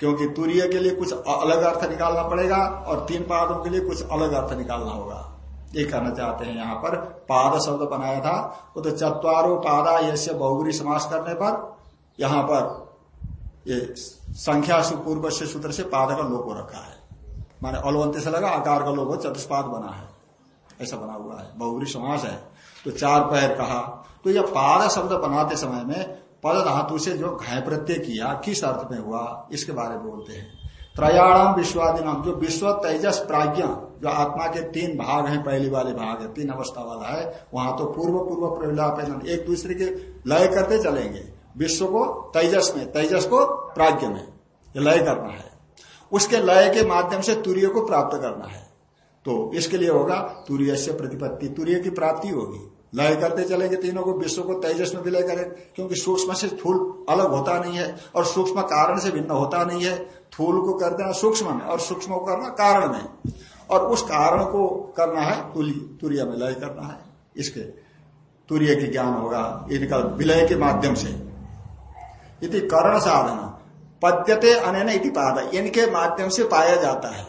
क्योंकि तुरीय के लिए कुछ अलग अर्थ निकालना पड़ेगा और तीन पादों के लिए कुछ अलग अर्थ निकालना होगा। ये कहना चाहते हैं यहाँ पर, पाद शब्द बनाया था, वो तो चतवारो पादा यश्य बहुगुरी समास करने पर यहाँ पर ये संख्या पूर्व से सूत्र से पाद का लोगो रखा है। माने अलवंत से लगा, आकार का लोगो चतुष्पाद बना है। ऐसा बना हुआ है, बहुगुरी समास है। तो चार पैर कहा। तो यह पाद शब्द बनाते समय में पद धातु से जो घय प्रत्यय किया, किस अर्थ में हुआ, इसके बारे में बोलते हैं। त्रयाणाम विश्वादी नाम जो विश्व तेजस प्राज्ञ, जो आत्मा के तीन भाग हैं, पहली वाले भाग है, तीन अवस्था वाला है, वहाँ तो पूर्व पूर्व प्रविलाप एक दूसरे के लय करते चलेंगे। विश्व को तेजस में, तेजस को प्राज्ञ में लय करना है। उसके लय के माध्यम से तूर्य को प्राप्त करना है। तो इसके लिए होगा तूर्य से प्रतिपत्ति, तूर्य की प्राप्ति होगी। लय करते चलेंगे तीनों को विश्व को तेजस में विलय करें, क्योंकि सूक्ष्म से थूल अलग होता नहीं है और सूक्ष्म कारण से भिन्न होता नहीं है। थूल को कर देना सूक्ष्म में और सूक्ष्म को करना कारण में। और उस कारण को करना है तुरीय में लय करना है। इसके तुरीय के ज्ञान होगा, इनका विलय के माध्यम से। यदि करण साधना। पद्यते अन पाद। इनके माध्यम से पाया जाता है।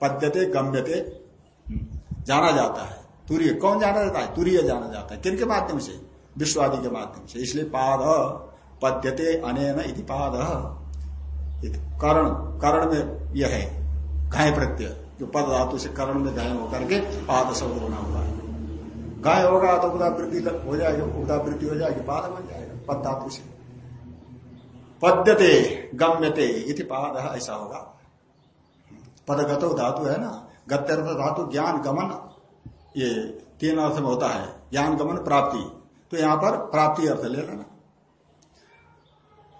पद्यते, गम्यते, जाना जाता है। तुरीय कौन जाना जाता है? तुरीय जाना जाता है। किनके माध्यम से? विश्वादि के माध्यम से। इसलिए पाद पद्यते अनेन इति पाद। कर्ण। कर्ण में यह है। घाय प्रत्यय। जो पद धातु से कर्ण में घाय होकर के पाद शब्द बना हुआ है। गाय होगा तो उदा वृद्धि हो जाएगी। उदा वृद्धि हो जाएगी, पाद बन जाएगा पद धातु से। पद्यते, गम्यते इति पाद, ऐसा होगा। पदगत धातु है ना? गत्यर्थ धातु, ज्ञान, गमन ये तीन अर्थ में होता है, ज्ञान गमन, प्राप्ति। तो यहाँ पर प्राप्ति अर्थ ले लेना।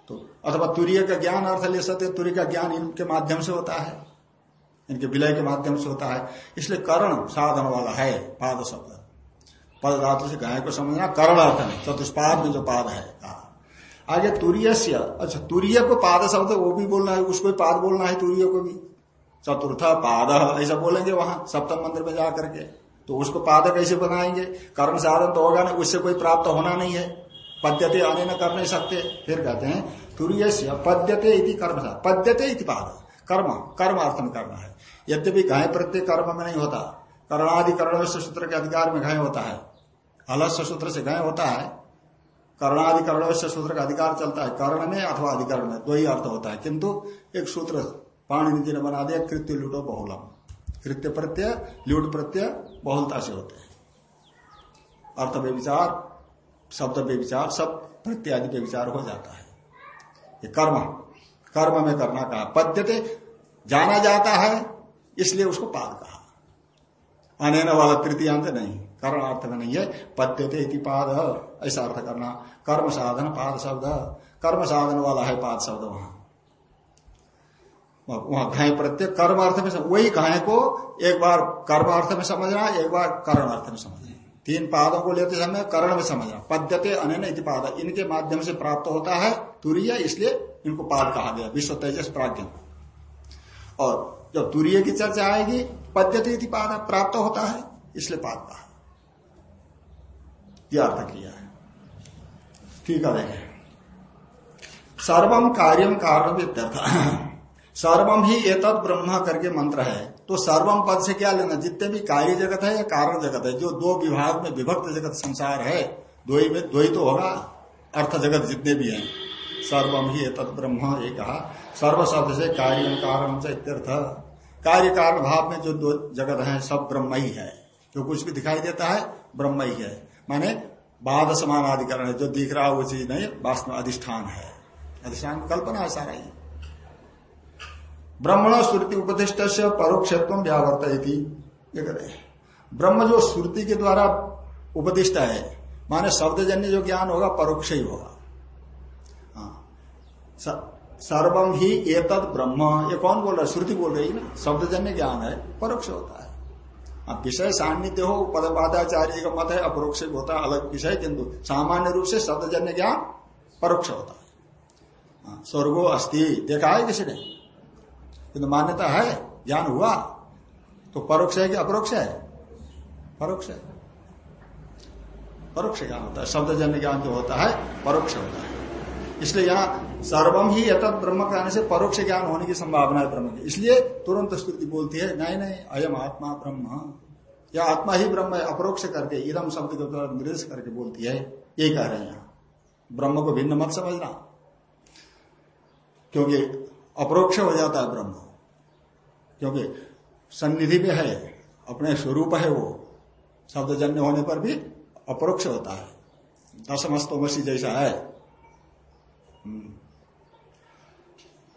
तो अथवा तुरीय का ज्ञान अर्थ ले सकते तुरी का ज्ञान इनके माध्यम से होता है, इनके विलय के माध्यम से होता है। इसलिए करण साधन वाला है, पाद शब्द। पद धातु से गाय को समझना कर्ण अर्थ में, चतुष्पाद में जो पाद है, कहा। आगे तुरीय अच्छा तुरीय को पाद शब्द वो भी बोलना है, उसको पाद बोलना है तुरीय को भी। चतुर्थ पाद, ऐसा बोलेंगे वहाँ, सप्तम मंदिर में जाकर के। तो उसको पाद कैसे बनाएँगे? कर्म साधन तो होगा ना उससे कोई प्राप्त होना नहीं है। पद्यते आने न कर नहीं सकते फिर कहते हैं तुरीय पद्यते इति कर्म पद्यते इति पाद। कर्म कर्म अर्थ में करना है। यद्यपि गाय प्रत्येक कर्म में नहीं होता, कर्णादि कर्ण सूत्र के अधिकार में गाय होता है। अलस्य सूत्र से गाय होता है, कर्णादि कर्ण सूत्र का अधिकार चलता है, कर्ण में अथवा अधिकरण में, दो ही अर्थ होता है। किंतु एक सूत्र पाणिनि जी ने बना दिया, कृत्य लूटो बहुलम। कृत्य प्रत्यय, लूट प्रत्यय बहुलता से होते हैं। अर्थ विचार शब्द विचार सब प्रत्यादि पे विचार हो जाता है। ये कर्म कर्म में करना कहा। पद्यते, जाना जाता है, इसलिए उसको पाद कहा। अनैन वाला तृतीयांत नहीं कर्ण अर्थ में नहीं है। पद्यते पाद, ऐसा अर्थ करना। कर्म साधन, पाद शब्द। कर्म साधन वाला है पाद शब्द वहाँ। वहाँ घाय प्रत्यय कर्म अर्थ में वही घाय को एक बार कर्म अर्थ में समझना, एक बार कर्ण अर्थ में समझना। तीन पादों को लेते समय कर्ण में समझना। पद्यते अनैन पाद। इनके माध्यम से प्राप्त होता है तुरीय, इसलिए इनको पाद कहा गया। विश्व तेजस प्राज्ञ। और जब तुरीय की चर्चा आएगी, पद्यते पाद प्राप्त होता है, इसलिए पाद कहा यह अर्थ किया है। ठीक है सर्वम कार्यम कारण सर्वम ही एतद ब्रह्म करके मंत्र है। तो सर्वम पद से क्या लेना? जितने भी कार्य जगत है या कारण जगत है, जो दो विभाग में विभक्त जगत संसार है, दो ही में, दो ही तो होगा, अर्थ जगत जितने भी हैं। सर्वम ही एतद ब्रह्म ये कहा सर्व शब्द से कार्य, कारण से इत्यर्थ। कार्य, कारण, भाव में जो दो जगत है, सब ब्रह्म ही है। जो कुछ भी दिखाई देता है, ब्रह्म ही है। माने बाद समान अधिकरण है। जो दिख रहा है, वो चीज़ नहीं, वास्तव अधिष्ठान है। अधिष्ठान कल्पना है सारा ही। ब्रह्मण श्रुति उपदिष्ट से परोक्षत्व व्यावर्त ब्रह्म जो श्रुति के द्वारा उपदिष्ट है माने शब्दजन्य जो ज्ञान होगा परोक्ष ही होगा। हाँ। सर्वम ही एतद ब्रह्म। ये कौन बोल रहा है? श्रुति बोल रही ना? शब्दजन्य ज्ञान है परोक्ष होता है। अब विषय सान्निध्य हो पदपादाचार्य का मत है अपरोक्ष होता है अलग विषय किंतु सामान्य रूप से शब्दजन्य ज्ञान परोक्ष होता है। हाँ, स्वर्गो अस्थि देखा है किसी ने? किंतु मान्यता है, ज्ञान हुआ तो परोक्ष है कि अपरोक्ष है? परोक्ष है। परोक्ष ज्ञान होता है। शब्दजन्य ज्ञान जो होता है, परोक्ष होता है। इसलिए यहाँ सर्वम ही यथत ब्रह्म कहने से परोक्ष ज्ञान होने की संभावना है ब्रह्म की। इसलिए तुरंत स्तुति बोलती है, नहीं नहीं, अयम आत्मा ब्रह्म। या आत्मा ही ब्रह्म है, अपरोक्ष करके, इदम शब्द के द्वारा निर्देश करके बोलती है, ये कह रहे हैं ब्रह्म को भिन्न मत समझना। क्योंकि अपरोक्ष हो जाता है ब्रह्म। क्योंकि सन्निधि में है, अपने स्वरूप है वो। शब्द शब्दजन्य होने पर भी अपरोक्ष होता है। दसमस्तोमसी जैसा है।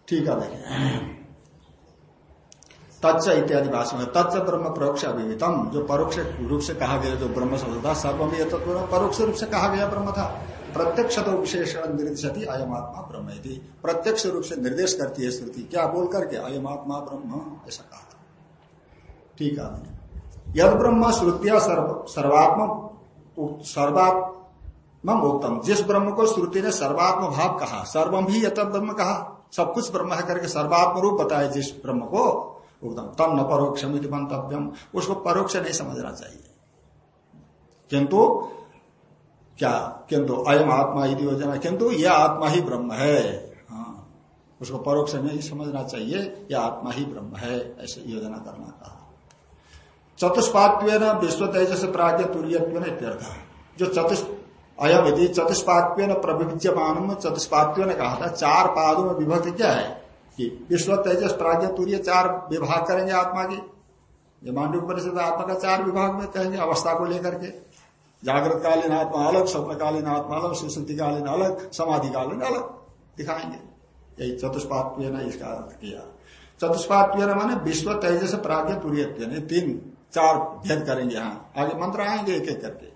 ठीक है देखें तत्व इत्यादि भाषा में तत्व ब्रह्म परोक्ष अभिहितम। जो परोक्ष रूप से कहा गया, जो ब्रह्म शब्द था सर्वम तत्व परोक्ष रूप से कहा गया ब्रह्म था। प्रत्यक्ष तो विशेषण निर्देशती अयमात्मा ब्रह्म थी प्रत्यक्ष रूप से निर्देश करती है श्रुति, क्या बोल करके अयमात्मा ब्रह्म? ऐसा कहा ठीक है। यद ब्रह्म श्रुतिया सर्वात्म सर्वात्म उत्तम। जिस ब्रह्म को श्रुति ने सर्वात्म भाव कहा सर्वम भी यथ ब्रह्म कहा, सब कुछ ब्रह्म है करके सर्वात्म रूप बताया जिस ब्रह्म को, उत्तम। तम न परोक्षम मंतव्यम। उसको परोक्ष नहीं समझना चाहिए। किंतु क्या? किंतु अयम आत्मा यदि योजना किंतु यह आत्मा ही ब्रह्म है। हाँ। उसको परोक्ष नहीं समझना चाहिए यह आत्मा ही ब्रह्म है, ऐसे योजना करना कहा। चतुष्पात्व विश्व तेजस प्राग्ञ इत्यर्थ। जो चतुष् अयम यदि चतुष्पात्व प्रविज्यमान चतुष्पात्व ने कहा था, चार पादों में विभक्त क्या है? कि विश्व तेजस प्राज्ञ तुरीय चार विभाग करेंगे आत्मा की। ये मांडव परिषद आत्मा का चार विभाग में कहेंगे, अवस्था को लेकर के। जागृत कालीन आत्मा अलग स्वप्न कालीन आत्मा अलग सुश्रुति कालीन अलग समाधि कालीन अलग। दिखाएँगे। यही चतुष्पात इसका अर्थ किया। चतुष्पात माने विश्व तेजस प्राग्ञ तुरीय तीन, चार भेद करेंगे यहाँ। आगे मंत्र आएँगे एक एक करके।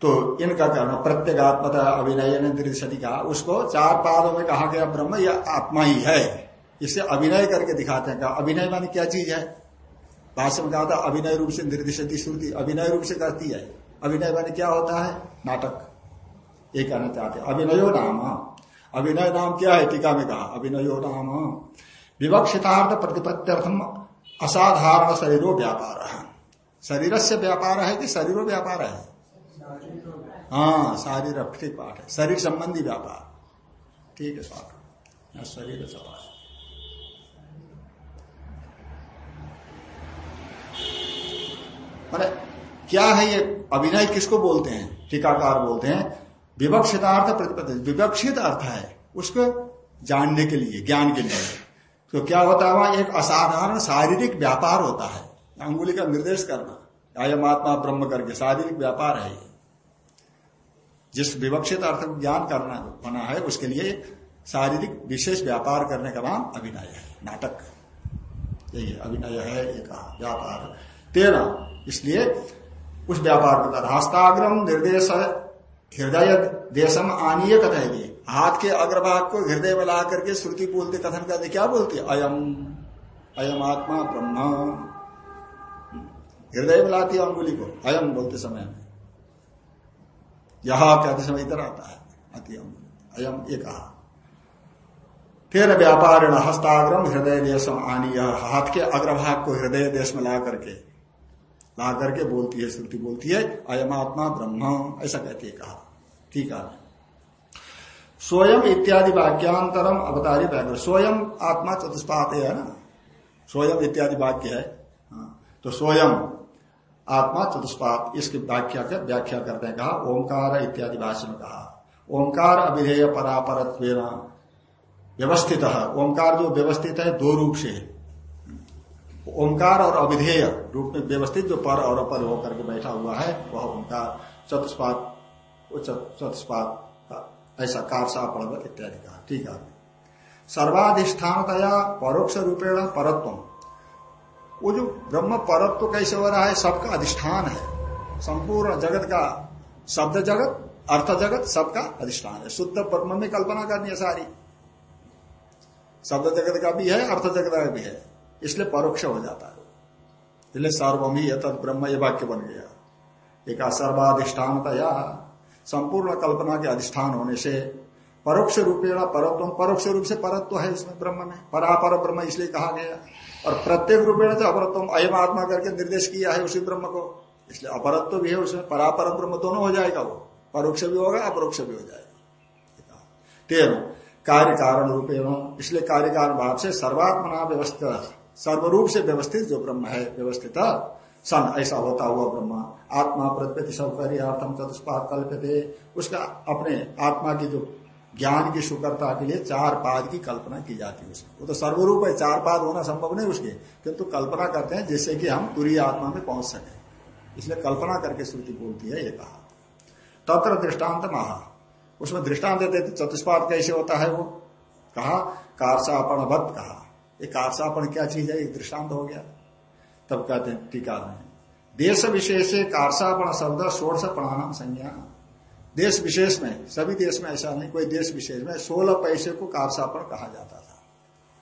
तो इनका कहना प्रत्येगात्मता अभिनय ने निर्दिशति कहा उसको चार पादों में कहा गया ब्रह्म यह आत्मा ही है। इसे अभिनय करके दिखाते हैं। अभिनय मानी क्या चीज़ है? भाषण में कहा था, अभिनय रूप से निर्दिशति श्रुति, अभिनय रूप से करती है। अभिनय मानी क्या होता है? नाटक। ये कहना चाहते अभिनयो नाम। अभिनय नाम क्या है? टीका में कहा, अभिनयो नाम। विवक्षितार्थ प्रतिपत्त्यर्थम असाधारण शरीरो व्यापार शरीर से व्यापार है कि शरीरों व्यापार है? हाँ शारीर, ठीक पाठ है। शरीर संबंधी व्यापार। ठीक है स्वागत शरीर सवाल मैंने, क्या है ये अभिनय किसको बोलते हैं? टीकाकार बोलते हैं। विवक्षितार्थ प्रतिपत्ति विवक्षित अर्थ है उसको जानने के लिए, ज्ञान के लिए। तो क्या होता है वहाँ? एक असाधारण शारीरिक व्यापार होता है। अंगुली का निर्देश करना। आयम आत्मा ब्रह्म करके, शारीरिक व्यापार है जिस विवक्षित अर्थ ज्ञान करना, होना है, उसके लिए शारीरिक विशेष व्यापार करने का नाम अभिनय है, नाटक। यही अभिनय है एक व्यापार। तेरह इसलिए उस व्यापार के तरह हस्ताग्रम निर्देश हृदय देशम आनीय दिए हाथ के अग्रभाग को हृदय में ला करके श्रुति बोलते, कथन करते, क्या बोलते? अयम। अयम आत्मा ब्रह्म। हृदय में लाती है अंगुली को, अयम बोलते समय। में यहा कहते समय इधर आता है, अति अयम, ये कहा। फिर व्यापार हस्ताग्रम हृदय देशम आनी हाथ के अग्रभाग को हृदय देश में ला करके ला करके बोलती है श्रुति बोलती है अयम आत्मा ब्रह्म ऐसा कहती है कहा। ठीक है। स्वयं इत्यादि वाक्यांतरम अवतारी व्याख्या स्वयं आत्मा चतुष्पात है ना? स्वयं इत्यादि वाक्य है। हाँ, तो स्वयं आत्मा चतुष्पात इसकी व्याख्या कर व्याख्या करते हैं कहा ओंकार इत्यादि भाषण में कहा। ओंकार अभिधेय परापरत्व व्यवस्थित ओंकार जो व्यवस्थित है दो रूप से ओंकार और अविधेय रूप में व्यवस्थित जो पर और अपर होकर के बैठा हुआ है, वह ओंकार चतुष्पात चतुष्पात ऐसा कारसा पड़वत इत्यादि कहा ठीक है। सर्वाधिष्ठानतया परोक्ष रूपेण परत्व। वो जो ब्रह्म परत्व कैसे हो रहा है, सबका अधिष्ठान है। संपूर्ण जगत का शब्द जगत, अर्थ जगत, सबका अधिष्ठान है। शुद्ध ब्रह्म में कल्पना करनी है सारी। शब्द जगत का भी है, अर्थ जगत का भी है। इसलिए परोक्ष हो जाता है। इसलिए सर्वमी तद ब्रह्म ये वाक्य बन गया। एक सर्वाधिष्ठान या संपूर्ण कल्पना के अधिष्ठान होने से परोक्ष रूपेण परत्व, परोक्ष रूप से परत्व है इसमें ब्रह्म में। परापर ब्रह्म इसलिए कहा गया। और प्रत्येक रूपेण से अपरत्व अयम आत्मा करके निर्देश किया है उसी ब्रह्म को। इसलिए अपरत्व भी है उसमें, परापर ब्रह्म दोनों हो जाएगा वो। परोक्ष भी होगा, अपरोक्ष भी हो जाएगा। तेरह, कार्य कारण रूपेण। इसलिए कार्य कारण भाव से सर्वात्मना व्यवस्थित सर्वरूप से व्यवस्थित जो ब्रह्म है, व्यवस्थित सन ऐसा होता हुआ ब्रह्म, आत्मा प्रत्यति सौकर्यार्थम चतुष्पात कल्पते उसका अपने आत्मा की जो ज्ञान की शुक्रता के लिए चार पाद की कल्पना की जाती है उसमें वो तो सर्वरूप है, चार पाद होना संभव नहीं उसके, किंतु तो कल्पना करते हैं जिससे कि हम तुरी आत्मा में पहुँच सके। इसलिए कल्पना करके श्रुति बोलती है ये कहा। तत्र दृष्टांत महा उसमें दृष्टांत देते चतुष्पाद कैसे होता है वो? कहा कारसापण वत कहा। ये कारसापण क्या चीज़ है? एक दृष्टांत हो गया। तब कहते हैं, टीका में देश विशेष कारसापण शब्द षोड़श प्रणाम संज्ञा। देश विशेष में, सभी देश में ऐसा नहीं, कोई देश विशेष में सोलह पैसे को कारसापण कहा जाता था।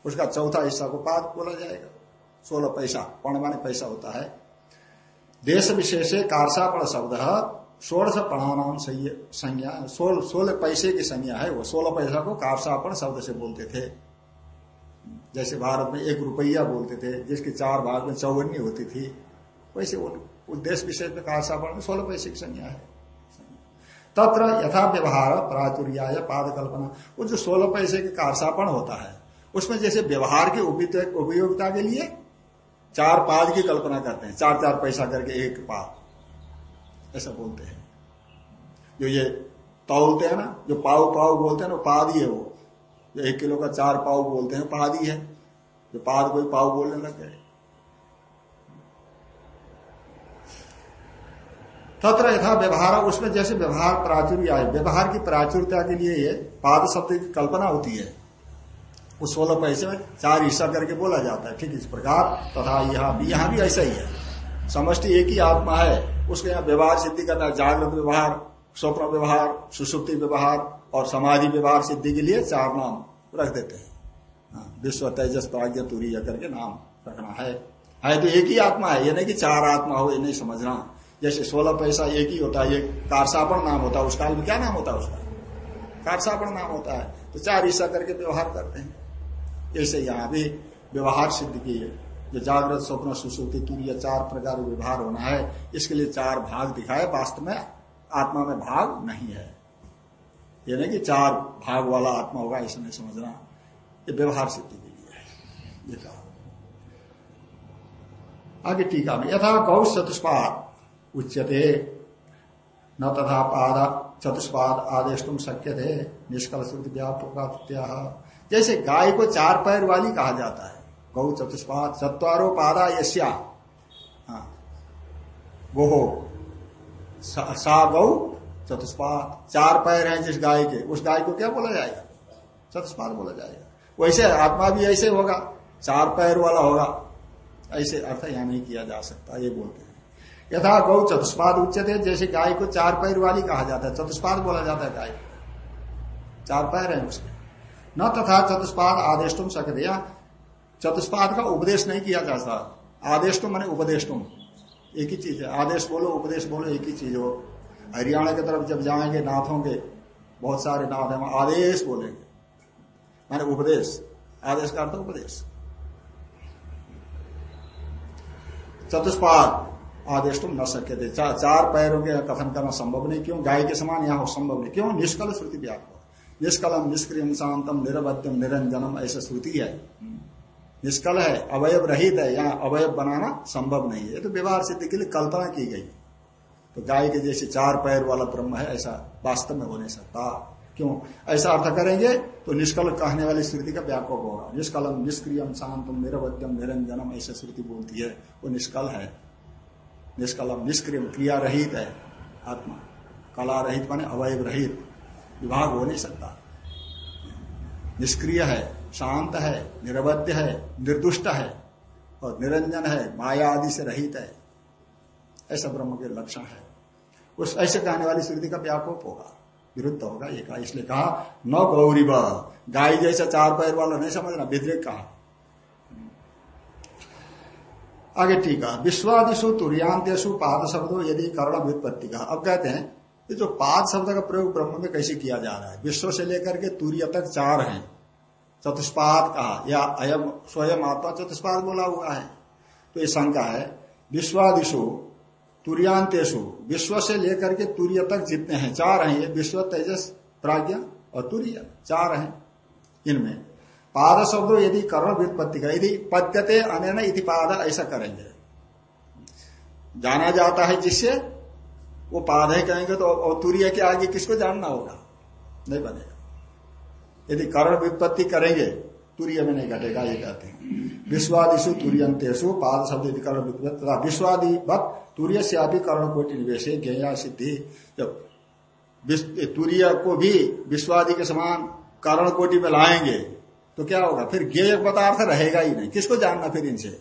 उसका चौथा हिस्सा को पाद बोला जाएगा। सोलह पैसा पर्ण माने पैसा होता है। देश विशेष कारसापण शब्द सोलह प्रणाम संज्ञा सोलह पैसे की संज्ञा है। वो सोलह पैसा को कारसापण शब्द से बोलते थे। जैसे भारत में एक रुपया बोलते थे, जिसके चार भाग में चौवन्नी होती थी, वैसे देश विशेष में में सोलह पैसे की संज्ञा है। तत्र यथा व्यवहार प्राचुर्या पाद कल्पना वो जो सोलह पैसे के कारसापण होता है, उसमें जैसे व्यवहार की उपयोगिता के लिए चार पाद की कल्पना करते हैं, चार चार पैसा करके एक पाद। ऐसा बोलते हैं। जो ये तौलते हैं ना, जो पाव पाव बोलते हैं ना पाद ही है वो। जो एक किलो का चार पाव बोलते हैं, पाद ही है। जो पाद कोई पाव बोलने लग गए तत्र यथा व्यवहार, उसमें जैसे व्यवहार प्राचुर्य आए, व्यवहार की प्राचुर्यता के लिए ये पाद शब्द की कल्पना होती है। उस सोलह पैसे में चार हिस्सा करके बोला जाता है। ठीक इस प्रकार, तथा यहाँ भी यहाँ भी ऐसा ही है। समष्टि एक ही आत्मा है, उसके यहाँ व्यवहार सिद्धि करना, जागृत व्यवहार, स्वप्न व्यवहार, सुसुप्ति व्यवहार और समाधि व्यवहार सिद्धि के लिए चार नाम रख देते हैं। हाँ, विश्व तेजस प्राज्ञ तुरी करके नाम रखना है। है तो एक ही आत्मा है ये नहीं कि चार आत्मा हो ये नहीं समझना। जैसे सोलह पैसा एक ही होता है ये कारसापण नाम होता है उस काल में क्या नाम होता है उसका? कारसापण नाम होता है। तो चार हिस्सा करके व्यवहार करते हैं। ऐसे यहाँ भी व्यवहार सिद्ध की है। जो जागृत स्वप्न सुश्रुति तुरीय चार प्रकार व्यवहार होना है इसके लिए चार भाग दिखाए। वास्तव में आत्मा में भाग नहीं है। ये नहीं कि चार भाग वाला आत्मा होगा, ऐसा नहीं समझना। ये व्यवहार सिद्धि के लिए ये कहा। आगे टीका में, यथा गौ चतुष्पाद उच्यते, न तथा पाद चतुष्पाद आदेश तुम शक्य थे निष्कल व्यापक जैसे गाय को चार पैर वाली कहा जाता है, गौ चतुष्पाद चतवारो पादा यश्या हाँ। गोहो सा गौ चतुष्पाद, चार पैर हैं जिस गाय के, उस गाय को क्या बोला जाएगा? चतुष्पाद बोला जाएगा। वैसे आत्मा भी ऐसे होगा, चार पैर वाला होगा। ऐसे अर्थ यहाँ नहीं किया जा सकता, ये बोलते हैं। यथा गौ चतुष्पाद उच्चते, जैसे गाय को चार पैर वाली कहा जाता है। चतुष्पाद बोला जाता है गाय चार पैर है उसके। न तथा चतुष्पाद आदेश तुम सकते चतुष्पाद का उपदेश नहीं किया जाता आदेश तुम मैंने उपदेश तुम एक ही चीज़ है। आदेश बोलो, उपदेश बोलो, एक ही चीज़ हो। हरियाणा की तरफ़ जब जाएँगे नाथों के बहुत सारे नाथ है आदेश बोलेंगे। माने उपदेश। आदेश का अर्थ उपदेश। चतुष्पाद। आदेश तुम न सके थे चा, चार पैरों के कथन करना संभव नहीं। क्यों? गाय के समान यहाँ संभव नहीं। क्यों? निष्कल श्रुति व्यापक निष्कलम निष्क्रियम शांतम निरवध्यम निरंजनम ऐसा श्रुति है। निष्कल है अवयव रहित है यहाँ अवयव बनाना संभव नहीं है। तो व्यवहार सिद्धि के लिए कल्पना की गई। तो गाय के जैसे चार पैर वाला ब्रह्म है, ऐसा वास्तव में हो नहीं सकता। क्यों? ऐसा अर्थ करेंगे तो निष्कल कहने वाली स्मृति का व्यापक होगा। निष्कलम निष्क्रियम, शांतम, निरवध्यम, निरंजनम, ऐसे स्मृति बोलती है। वो निष्कल है। निष्कलम निष्क्रियम क्रिया रहित है आत्मा। कला रहित माने अवयव रहित विभाग हो नहीं सकता। निष्क्रिय है, शांत है, निरवध्य है, निर्दुष्ट है और निरंजन है, माया आदि से रहित है। ऐसा ब्रह्म के लक्षण है। उस ऐसे कहने वाली स्मृति का व्यापक होगा, विरुद्ध होगा, ये कहा, इसलिए कहा, न गौरी गाय जैसा चार पैर वाला नहीं समझना, विद्रेक कहा। आगे ठीक है विश्वादिशु तुरियांतेशु पाद शब्दों यदि कर्ण व्युत्पत्ति का अब कहते हैं, ये जो पाद शब्द का प्रयोग ब्रह्म में कैसे किया जा रहा है? विश्व से लेकर के तुरीय तक चार हैं। चतुष्पाद कहा, या अयम, स्वयं आत्मा चतुष्पाद बोला हुआ है। तो ये शंका है विश्वादिशु तुरियांतेशु विश्व से लेकर के तुरीय तक जितने हैं, चार हैं ये, विश्व, तेजस, प्राज्ञा और तुरीय, चार हैं इनमें। पाद शब्द यदि कर्ण व्युत्पत्ति का यदि पद्यते अन इति पाद ऐसा करेंगे। जाना जाता है जिससे, वो पाद है कहेंगे तो और तुरीय के आगे किसको जानना होगा? नहीं बनेगा। यदि कर्ण व्युत्पत्ति करेंगे, तुरीय में नहीं घटेगा, ये कहते हैं। विश्वादिशु तुरियंतेशु पाद शब्द यदि कर्ण विश्वादि वत तुरीय से अभी कर्ण कोटि निवेश ज्ञा सिद्धि, जब तूर्य को भी विश्वादि के समान कर्ण कोटि में लाएँगे तो क्या होगा? फिर ज्ञेय पदार्थ रहेगा ही नहीं। किसको जानना फिर इनसे?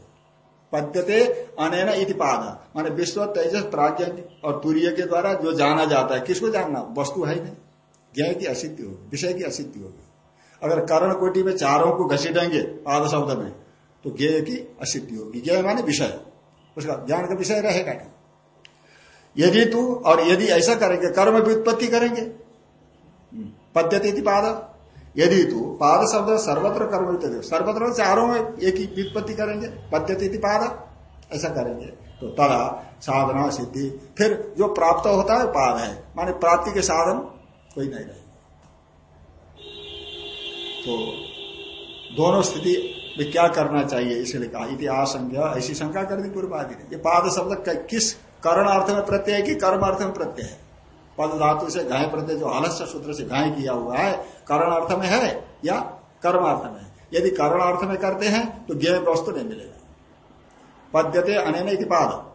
पद्यते अनैन इति पाद। माने विश्व, तेजस, प्राज्ञ और तूर्य के द्वारा जो जाना जाता है, किसको जानना? वस्तु है ही नहीं। ज्ञ की असिद्धि होगी, विषय की असिद्धि होगी। अगर कर्ण कोटि में चारों को घसीटेंगे, पाद शब्द में तो ज्ञ की असिद्धि होगी। ज्ञ माने विषय। उसका ज्ञान का विषय रहेगा नहीं यदि तू और यदि ऐसा करेंगे, कर्म की उत्पत्ति करेंगे। पद्यति पाद। यदि तू पाद शब्द सर्वत्र कर्म सर्वत्र चारों में एक ही व्युत्पत्ति करेंगे। पद्यति पाद। ऐसा करेंगे। तो तदा साधना सिद्धि। फिर जो प्राप्त होता है, पाद है। माने प्राप्ति के साधन कोई नहीं रहेगा। तो दोनों स्थिति में क्या करना चाहिए? इसलिए कहा, इतिहास संज्ञा, ऐसी शंका कर दी पूर्वादि ने। ये पाद शब्द किस कर्ण अर्थ में प्रत्यय की कर्म अर्थ में प्रत्यय है? पद धातु से गाय प्रत्यय, जो आलस्य सूत्र से गाय किया हुआ है, कर्ण अर्थ में है या कर्म अर्थ में है? यदि कर्ण अर्थ में करते हैं तो ज्ञ वस्तु नहीं मिलेगा। पद्यते अने पाद।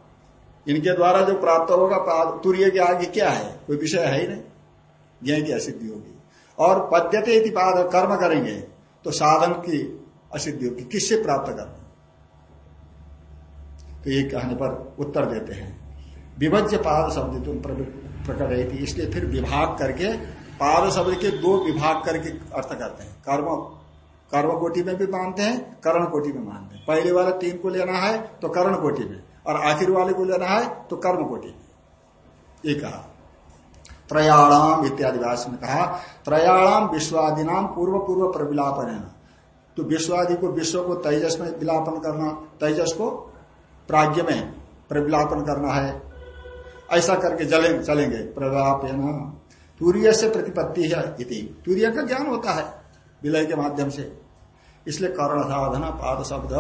इनके द्वारा जो प्राप्त होगा तुर्य के आगे क्या है? कोई विषय है ही नहीं। ज्ञ की असिद्धि होगी। और पद्यते पाद, कर्म करेंगे तो साधन की असिद्धि होगी। किससे प्राप्त करना? तो ये कहने पर उत्तर देते हैं। विभज्य पाद शब्द तुम प्रकट रही थी इसलिए फिर विभाग करके, पाद शब्द के दो विभाग करके अर्थ करते हैं। कर्म कर्म कोटि में भी मानते हैं, कर्ण कोटि में मानते हैं। पहले वाले तीन को लेना है तो कर्ण कोटि में। और आखिर वाले को लेना है तो कर्म कोटि में। ये कहा। त्रयाणाम इत्यादि व्यास में कहा। त्रयाणाम विश्वादि नाम पूर्व पूर्व प्रविलापन तो विश्वादि को विश्व को तेजस में विलापन करना, तेजस को प्राज्ञ में प्रविलापन करना है। ऐसा करके जले, चलेंगे। प्रलापन तूर्य से प्रतिपत्ति है तूर्य का ज्ञान होता है विलय के माध्यम से। इसलिए कर्ण साधन, पाद शब्द।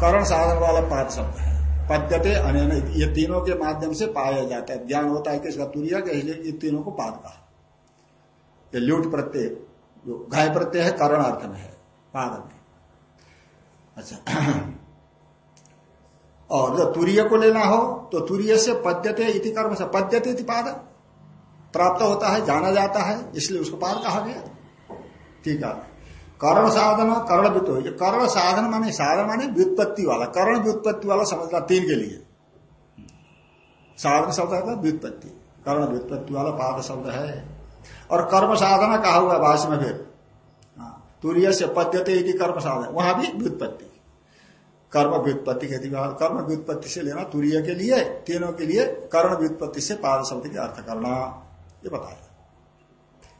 कर्ण साधन वाला पाद शब्द है। पद्यते अन्य ये तीनों के माध्यम से पाया जाता है। ज्ञान होता है कि इसका तुरिया के, इसलिए ये तीनों को पाद का ये ल्यूट प्रत्यय, जो घाय प्रत्यय है, कर्ण अर्थ में है। पाद में अच्छा। और जब तुरीय को लेना हो तो तुरीय से पद्यते इति कर्म से, पद्यते इति पाद। प्राप्त होता है, जाना जाता है, इसलिए उसको पाद कहा गया। ठीक है। कर्ण साधन, कर्ण व्युत्पत्ति। कर्ण साधन माने साधन माने व्युत्पत्ति वाला। कर्ण व्युत्पत्ति वाला समझना तीन के लिए। साधन शब्द है व्युत्पत्ति। कर्ण व्युत्पत्ति वाला पाद शब्द है। और कर्म साधना कहा हुआ भाष में फिर। तुरीय से पद्यते कर्म साधन वहाँ भी व्युत्पत्ति। कर्म व्युत्पत्ति के कर्म व्युत्पत्ति से लेना तुरीय के लिए, तीनों के लिए कर्ण व्युत्पत्ति से पाद शब्द के अर्थ करना। ये बताया।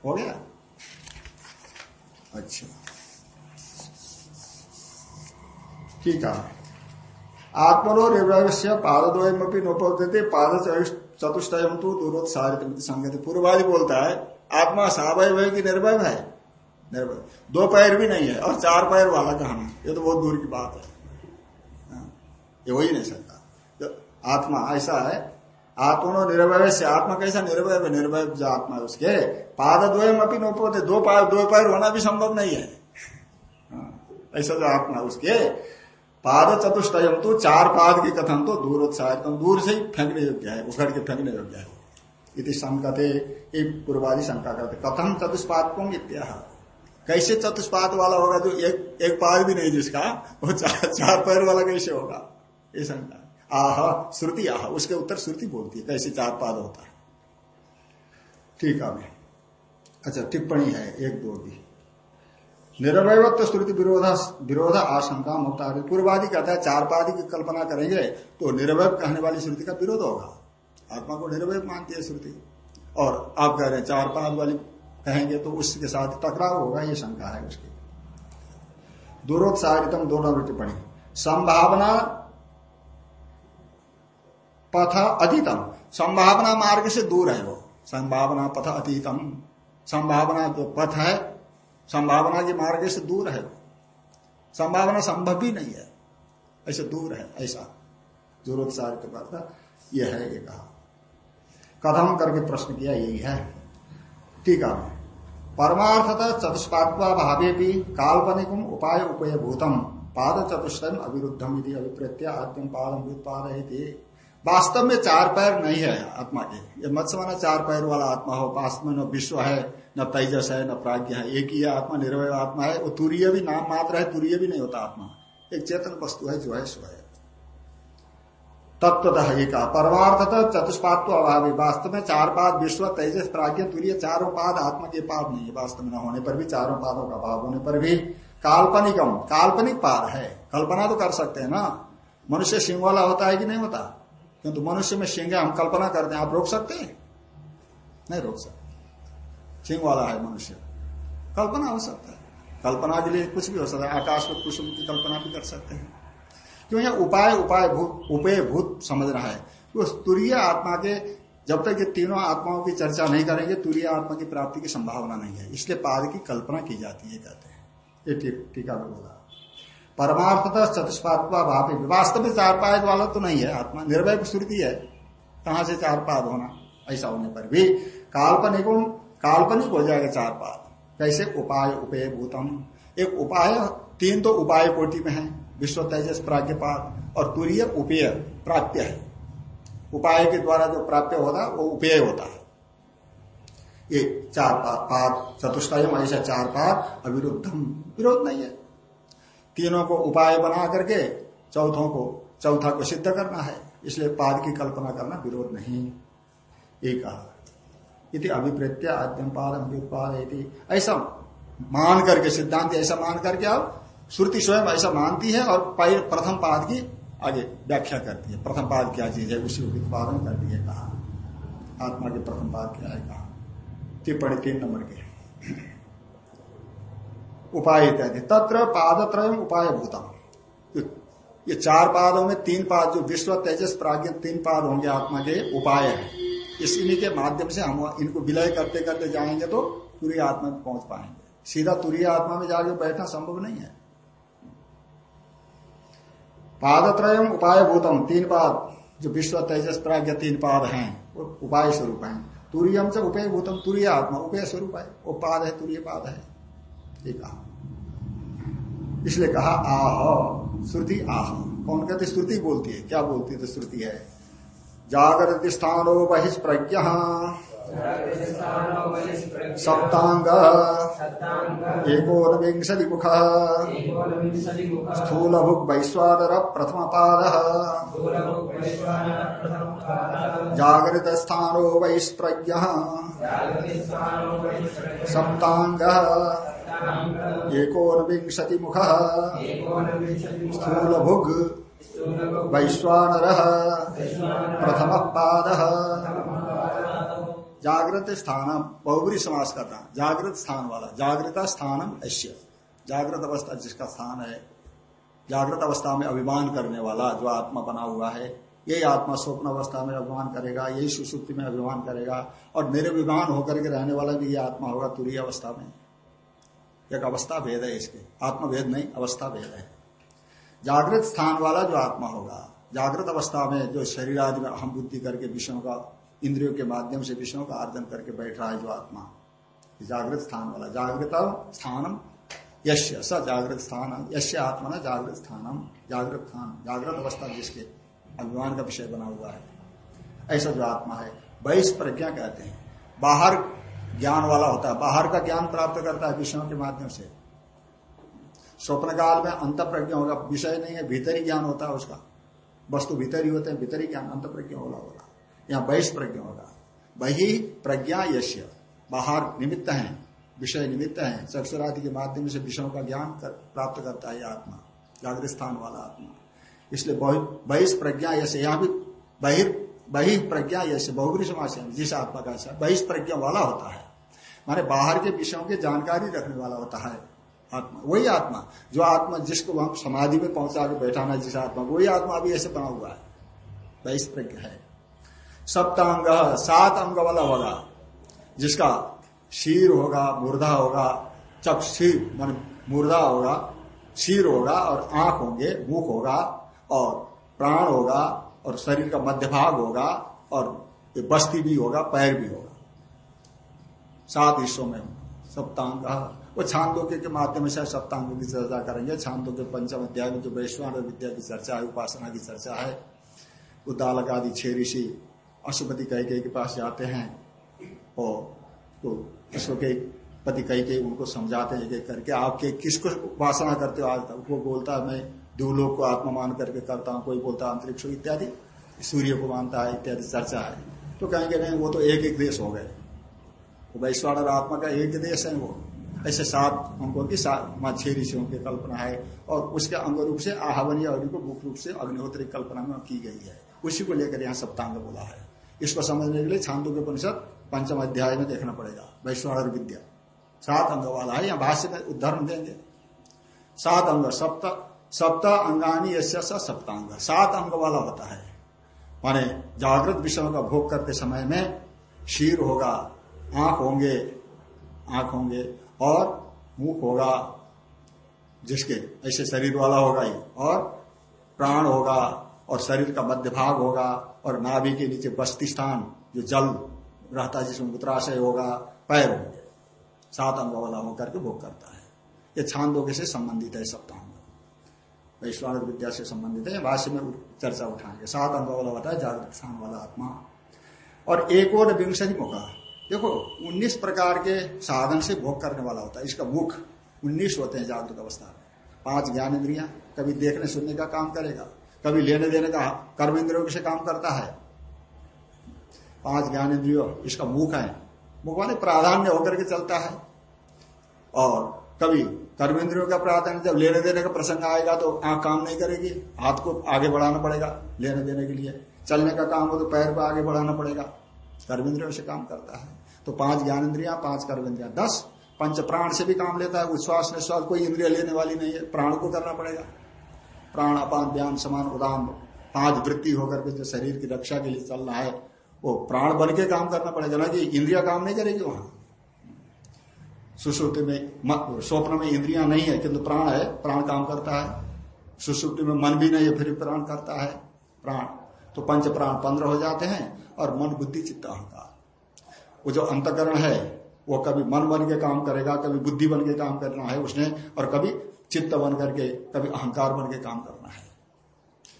हो गया? अच्छा। ठीक है। आत्मनो निर्भय पादद्वयमी नोपते पाद चतुष्टयम तो दूरोत्सारित संगति पूर्वादि बोलता है, आत्मा सावय भय की निर्भय है। निर्भय दो पैर भी नहीं है और चार पैर वाला कहना। ये तो बहुत दूर की बात है। हाँ, ये हो ही नहीं सकता। तो आत्मा ऐसा है आत्मनो निर्भय से आत्मा कैसा निर्भय निर्भय जो आत्मा है उसके। पाद द्वयम अपनी नोपोते। दो पैर दो पैर होना भी संभव नहीं है। हाँ, ऐसा जो आत्मा उसके। पाद चतुष्टयम तो चार पाद की कथन तो दूर उत्साहित दूर से ही फेंकने योग्य है। उखड़ के फेंकने योग्य है। इति संकते पूर्वादि शंका करते। कथम चतुष्पाद इत्या कैसे चतुष्पाद वाला होगा जो एक एक पाद भी नहीं जिसका वो चार, चार पैर वाला कैसे होगा? ये शंका आह श्रुति आह उसके उत्तर श्रुति बोलती है कैसे चार पाद होता है। ठीक है अच्छा टिप्पणी है एक दो भी। निरवयत्व श्रुति विरोध विरोध आशंका मुक्ता पूर्वादि कहता है चार पादी की कल्पना करेंगे तो निरवय कहने वाली श्रुति का विरोध होगा। आत्मा को निरवय मानती है श्रुति। और आप कह रहे हैं चार पाद वाली कहेंगे तो उसके साथ टकराव होगा, ये शंका है उसकी। दूरोत्साहितम दोनों टिप्पणी संभावना पथ अतीतम। संभावना मार्ग से दूर है वो। संभावना पथ अतीतम। संभावना जो पथ है, संभावना के मार्ग से दूर है संभावना संभव भी नहीं है। ऐसे दूर है, ऐसा। ज़रूरत करता यह है ये कहा। कथम करके प्रश्न किया, यही है। ठीक है परमार्थता चतुष्पात्वा भावे भी काल्पनिक उपाय उपय भूतम पाद चतुष्टम अविरुद्धम यदि अभिप्रत्य आत्म पादम व्युत्पाद वास्तव में चार पैर नहीं है आत्मा के। ये मत समझना चार पैर वाला आत्मा हो। वास्तव में न विश्व है, न तेजस है, न प्राज्ञ है। एक ही आत्मा, निर्वय आत्मा है। वो तुरीय भी नाम मात्र है, तुरीय भी नहीं होता आत्मा। एक चेतन वस्तु है, जो है स्व है। तत्वतः ये कहा परमार्थतः चतुष्पाद अभावी। वास्तव में चार पाद विश्व, तेजस, प्राज्ञ तुरीय चारों पाद आत्मा के पाद नहीं है। वास्तव में न होने पर भी चारों पादों का भाव होने पर भी काल्पनिकम, काल्पनिक पाद है। कल्पना तो कर सकते हैं ना? मनुष्य सिंह वाला होता है कि नहीं होता? किंतु मनुष्य में सिंह हम कल्पना करते हैं। आप रोक सकते हैं? नहीं रोक सकते। सिंह वाला है मनुष्य। कल्पना हो सकता है। कल्पना के लिए कुछ भी हो सकता है। आकाश में कुसुम की कल्पना भी कर सकते हैं। क्यों यह उपाय उपाय भूत उपय भूत समझ रहा है। उस तुरीय आत्मा के, जब तक ये तीनों आत्माओं की चर्चा नहीं करेंगे, तुरीय आत्मा की प्राप्ति की संभावना नहीं है। इसलिए पाद की कल्पना की जाती है कहते हैं। ये टीका में बोला। परमार्थता चतुष्पात्वा भाव वास्तव में चार पाद वाला तो नहीं है। आत्मा निर्भय श्रुति है। कहाँ से चार पाद होना? ऐसा होने पर भी। काल्पनिक काल्पनिक हो जाएगा चार पाद कैसे? उपाय उपय भूतम एक उपाय, तीन तो उपाय कोटि में है। विश्व तेजस प्राग्ञ पाद और तुरीय उपेय प्राप्य है। उपाय के द्वारा जो प्राप्त होता है वो उपेय होता है। ये चार पाद चतुष्टयम ऐसा चार पाद अविरुद्धम विरोध नहीं है। तीनों को उपाय बना करके चौथों को, चौथा को सिद्ध करना है। इसलिए पाद की कल्पना करना विरोध नहीं। एक इति अभिप्रेत्य आद्यम पाद ऐसा मान करके, सिद्धांत ऐसा मान करके आप श्रुति स्वयं ऐसा मानती है और प्रथम पाद की आगे व्याख्या करती है। प्रथम पाद क्या चीज़ है? उसी उत्पादन कर दिए कहा। आत्मा के प्रथम पाद क्या है कहा? टिप्पणी तीन नंबर के। उपाय इत्यादि तत्र पादत्रय उपाय भूतम ये चार पादों में तीन पाद जो विश्व तेजस प्राज्ञ तीन पाद होंगे आत्मा के उपाय है। इस के माध्यम से हम इनको विलय करते करते जाएँगे तो तुरी आत्मा में पहुँच पाएँगे। सीधा तुरीय आत्मा में जाके बैठना संभव नहीं है। पादत्रय उपाय भूतम तीन पाद, जो विश्व तेजस प्राग्ञ तीन पाद हैं, वो उपाय स्वरूप है। तुरीयम से उपय भूतम तुरीय आत्मा, उपय स्वरूप है, वो पाद है, तुरीय पाद है। ये कहा। इसलिए कहा, आह, श्रुति आह। कौन कहते, श्रुति बोलती है, क्या बोलती है तो श्रुति है, जागृत स्थानो बहिष्प्रज्ञ। सप्तांग एकोनविंशति मुख स्थूल भुक् वैश्वानर प्रथम पाद जागृत स्थानो वैस्प्रज्ञ सप्तांग एकोनविंशति मुख स्थूल भुग वैश्वानर। प्रथम पाद जागृत स्थान बहुबरी समास करना जागृत स्थान वाला, जागृत स्थानम ऐश्य। जागृत अवस्था जिसका स्थान है, जागृत अवस्था में अभिमान करने वाला जो आत्मा बना हुआ है यही आत्मा स्वप्न अवस्था में अभिमान करेगा यही सुसुप्ति में अभिमान करेगा, और निर्विमान होकर के रहने वाला भी ये आत्मा होगा तुरी अवस्था में। एक अवस्था भेद है इसके। आत्मभेद नहीं, अवस्था भेद है। जागृत स्थान वाला जो आत्मा होगा, जागृत अवस्था में जो शरीर आदि में अहम बुद्धि करके विषयों का इंद्रियों के माध्यम से विषयों का आर्जन करके बैठ रहा है जो आत्मा। जागृत स्थान वाला। जागृत स्थानम यश्य। स जागृत स्थान यश्य आत्मा ना जागृत स्थानम। जागृत स्थान। जागृत अवस्था जिसके अभिमान का विषय बना हुआ है। ऐसा जो आत्मा है। बहिष प्रज्ञा कहते हैं। बाहर ज्ञान वाला होता है। बाहर का ज्ञान प्राप्त करता है विषयों के माध्यम से। स्वप्न काल में अंत प्रज्ञा होगा। विषय नहीं है। भीतरी ज्ञान होता है उसका। वस्तु भीतरी होते हैं। भीतरी ज्ञान अंत प्रज्ञा होगा होगा। यहाँ बहिष प्रज्ञा होगा। बही प्रज्ञा यश्य। बाहर निमित्त है विषय निमित्त है। चक्षुरादि के माध्यम से विषयों का ज्ञान कर, प्राप्त करता है आत्मा जागृत स्थान वाला आत्मा। इसलिए बहिष प्रज्ञा यश्य यहाँ भी बहिर बही प्रज्ञा यश्य बहुग्री समाज जिस आत्मा का बहिष प्रज्ञा वाला होता है। माने बाहर के विषयों की जानकारी रखने वाला होता है आत्मा वही आत्मा जो आत्मा जिसको हम समाधि में पहुँचा के बैठाना जिस आत्मा वही आत्मा अभी ऐसे बना हुआ है। वैस प्रज्ञ है। सप्तांग, सात अंग वाला होगा, जिसका शीर होगा, मुर्दा होगा चक शीर मान, मुर्दा होगा, शीर होगा और आँख होंगे, मुख होगा और प्राण होगा और शरीर का मध्य भाग होगा और बस्ती भी होगा, पैर भी होगा। सात हिस्सों में सप्तांग वो छांदोग्य के माध्यम से सप्तांग की चर्चा करेंगे। छांदों के पंचम अध्याय में जो वैश्वान विद्या की चर्चा है, उपासना की चर्चा है उदालक आदि छह ऋषि अशुपति कह के पास जाते हैं और तो अश्व के पति कह के उनको समझाते हैं एक करके, आपके किसको उपासना करते हो आज तक? वो बोलता है, मैं दूलोक को आत्मा मान करके करता हूँ, कोई बोलता अंतरिक्ष इत्यादि। सूर्य को मानता है, इत्यादि, चर्चा है। तो कहेंगे, नहीं, वो तो एक एक देश हो गए। तो वैश्वान आत्मा का एक देश है वो। ऐसे सात अंकों की सात छह ऋषियों की कल्पना है और उसके अंग रूप से आहवनीय अग्नि को मुख्य रूप से अग्निहोत्री कल्पना में की गई है। उसी को लेकर यहाँ सप्तांग बोला है। इसको समझने के लिए छांदो के परिषद पंचम अध्याय में देखना पड़ेगा। वैश्वाणर विद्या सात अंग वाला है, यहाँ भाष्य में उदाहरण देंगे। सात अंग, सप्त सप्त अंगानी यश्य सप्तांग। सात अंग वाला होता है। माने जागृत विषयों का भोग करते समय में शीर होगा, आँख होंगे आँख होंगे, और मुख होगा, जिसके ऐसे शरीर वाला होगा ही, और प्राण होगा, और शरीर का मध्य भाग होगा और नाभि के नीचे बस्ती स्थान, जो जल रहता है, जिसमें मूत्राशय होगा, पैर होंगे। सात अंग वाला होकर के भोग करता है। ये छांदोग्य से संबंधित है सप्ताह वैश्वान विद्या से संबंधित है। भाष्य में चर्चा उठाएँगे। सात अंक वाला होता है जागृत स्थान वाला आत्मा। और एक और विंशति मुखा देखो, उन्नीस प्रकार के साधन से भोग करने वाला होता है। इसका मुख उन्नीस होते हैं जागृत अवस्था में। पाँच ज्ञान इंद्रिया, कभी देखने सुनने का काम करेगा। कभी लेने देने का कर्म इंद्रियों से काम करता है। पाँच ज्ञान इंद्रियों इसका मुख है। मुख माने प्राधान्य होकर के चलता है। और कभी कर्म इंद्रियों का प्राधान्य, जब लेने देने का प्रसंग आएगा तो आँख काम नहीं करेगी, हाथ को आगे बढ़ाना पड़ेगा लेने देने के लिए। चलने का काम हो तो पैर को आगे बढ़ाना पड़ेगा। कर्म इंद्रियों से काम करता है। तो पाँच ज्ञान इंद्रिया पाँच कर्म इंद्रिया दस पंच प्राण से भी काम लेता है। उच्छ्वास, निश्वास, कोई इंद्रिया लेने वाली नहीं है। प्राण को करना पड़ेगा। प्राण अपान ध्यान समान उदान पाँच वृत्ति होकर के जो शरीर की रक्षा के लिए चल रहा है, वो प्राण बन के काम करना पड़ेगा ना कि इंद्रिया काम नहीं करेगी वहाँ। सुश्रुति में स्वप्न में इंद्रिया नहीं है, किंतु प्राण है, प्राण काम करता है। सुश्रुति में मन भी नहीं है, फिर प्राण करता है, प्राण। तो पंच प्राण पंद्रह हो जाते हैं, और मन, बुद्धि, चित्त, अहंकार। वो जो अंतकरण है, वो कभी मन बन के काम करेगा, कभी बुद्धि बन के काम करना है उसने, और कभी चित्त बन करके कभी अहंकार बन के काम करना है।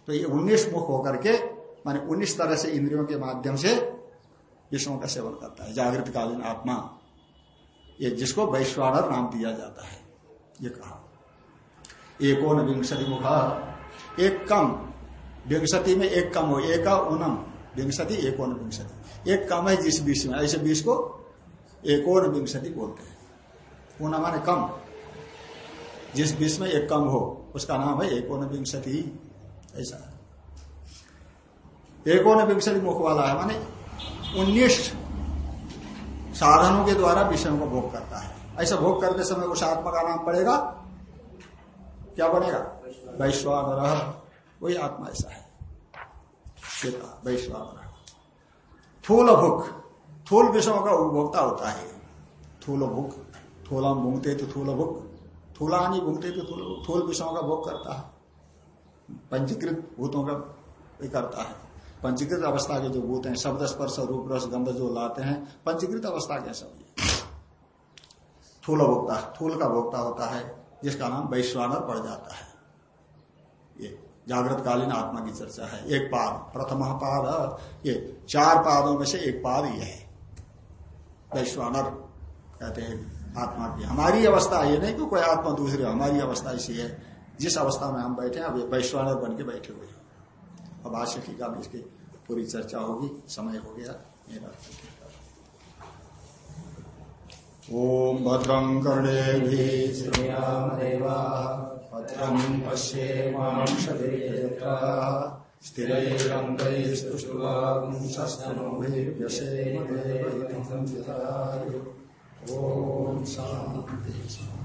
तो ये उन्नीस मुख होकर के, माने उन्नीस तरह से इंद्रियों के माध्यम से विष्णु का सेवन करता है। जागृत कालीन आत्मा, ये जिसको वैश्वानर नाम दिया जाता है, ये कहा। एकोन विंशति मुखा एक कम विंशति में एक कम हो, एका ओनम विंशति, एकोन विंशति। एक कम है जिस बीस में, ऐसे बीस को एकोन विंशति बोलते हैं। ऊना माने कम। जिस बीस में एक कम हो, उसका नाम है एकोन विंशति ऐसा। एकोन विंशति मुख वाला है, माने उन्नीस साधनों के द्वारा विषयों को भोग करता है। ऐसा भोग करते समय उस आत्मा का नाम पड़ेगा? क्या बनेगा? वैश्वान वही आत्मा ऐसा है। वैश्वान थूल भुख। थूल विषयों का उपभोक्ता होता है। थूल भुख। थूला भूंगते तो थूल भुख। थूलानी भूंगते तो थूल थूल विषयों का भोग करता है। पंचीकृत भूतों का करता है। पंचीकृत अवस्था के जो भूत हैं, शब्द स्पर्श, रूप रस, गंध जो लाते हैं, पंचीकृत अवस्था के सब थूल भोक्ता थूल का भोक्ता होता है, जिसका नाम वैश्वानर पड़ जाता है। ये जागृत कालीन आत्मा की चर्चा है। एक पाद, प्रथम पाद, ये चार पादों में से एक पाद ये है। वैश्वानर कहते हैं। आत्मा की हमारी अवस्था ये नहीं कि कोई आत्मा दूसरी हमारी अवस्था ऐसी है। जिस अवस्था में हम बैठे हैं अब वैश्वानर बन के बैठे हुए हैं। अब आशा टीका में इसकी पूरी चर्चा होगी समय हो गया मेरा ओम भद्रं कर्णे भद्रं पश्येमाक्षरा स्थिरैरङ्गैस्तुष्टुवांशस्तनोभिर्व्यसेमदेवैतं ॐ शान्ति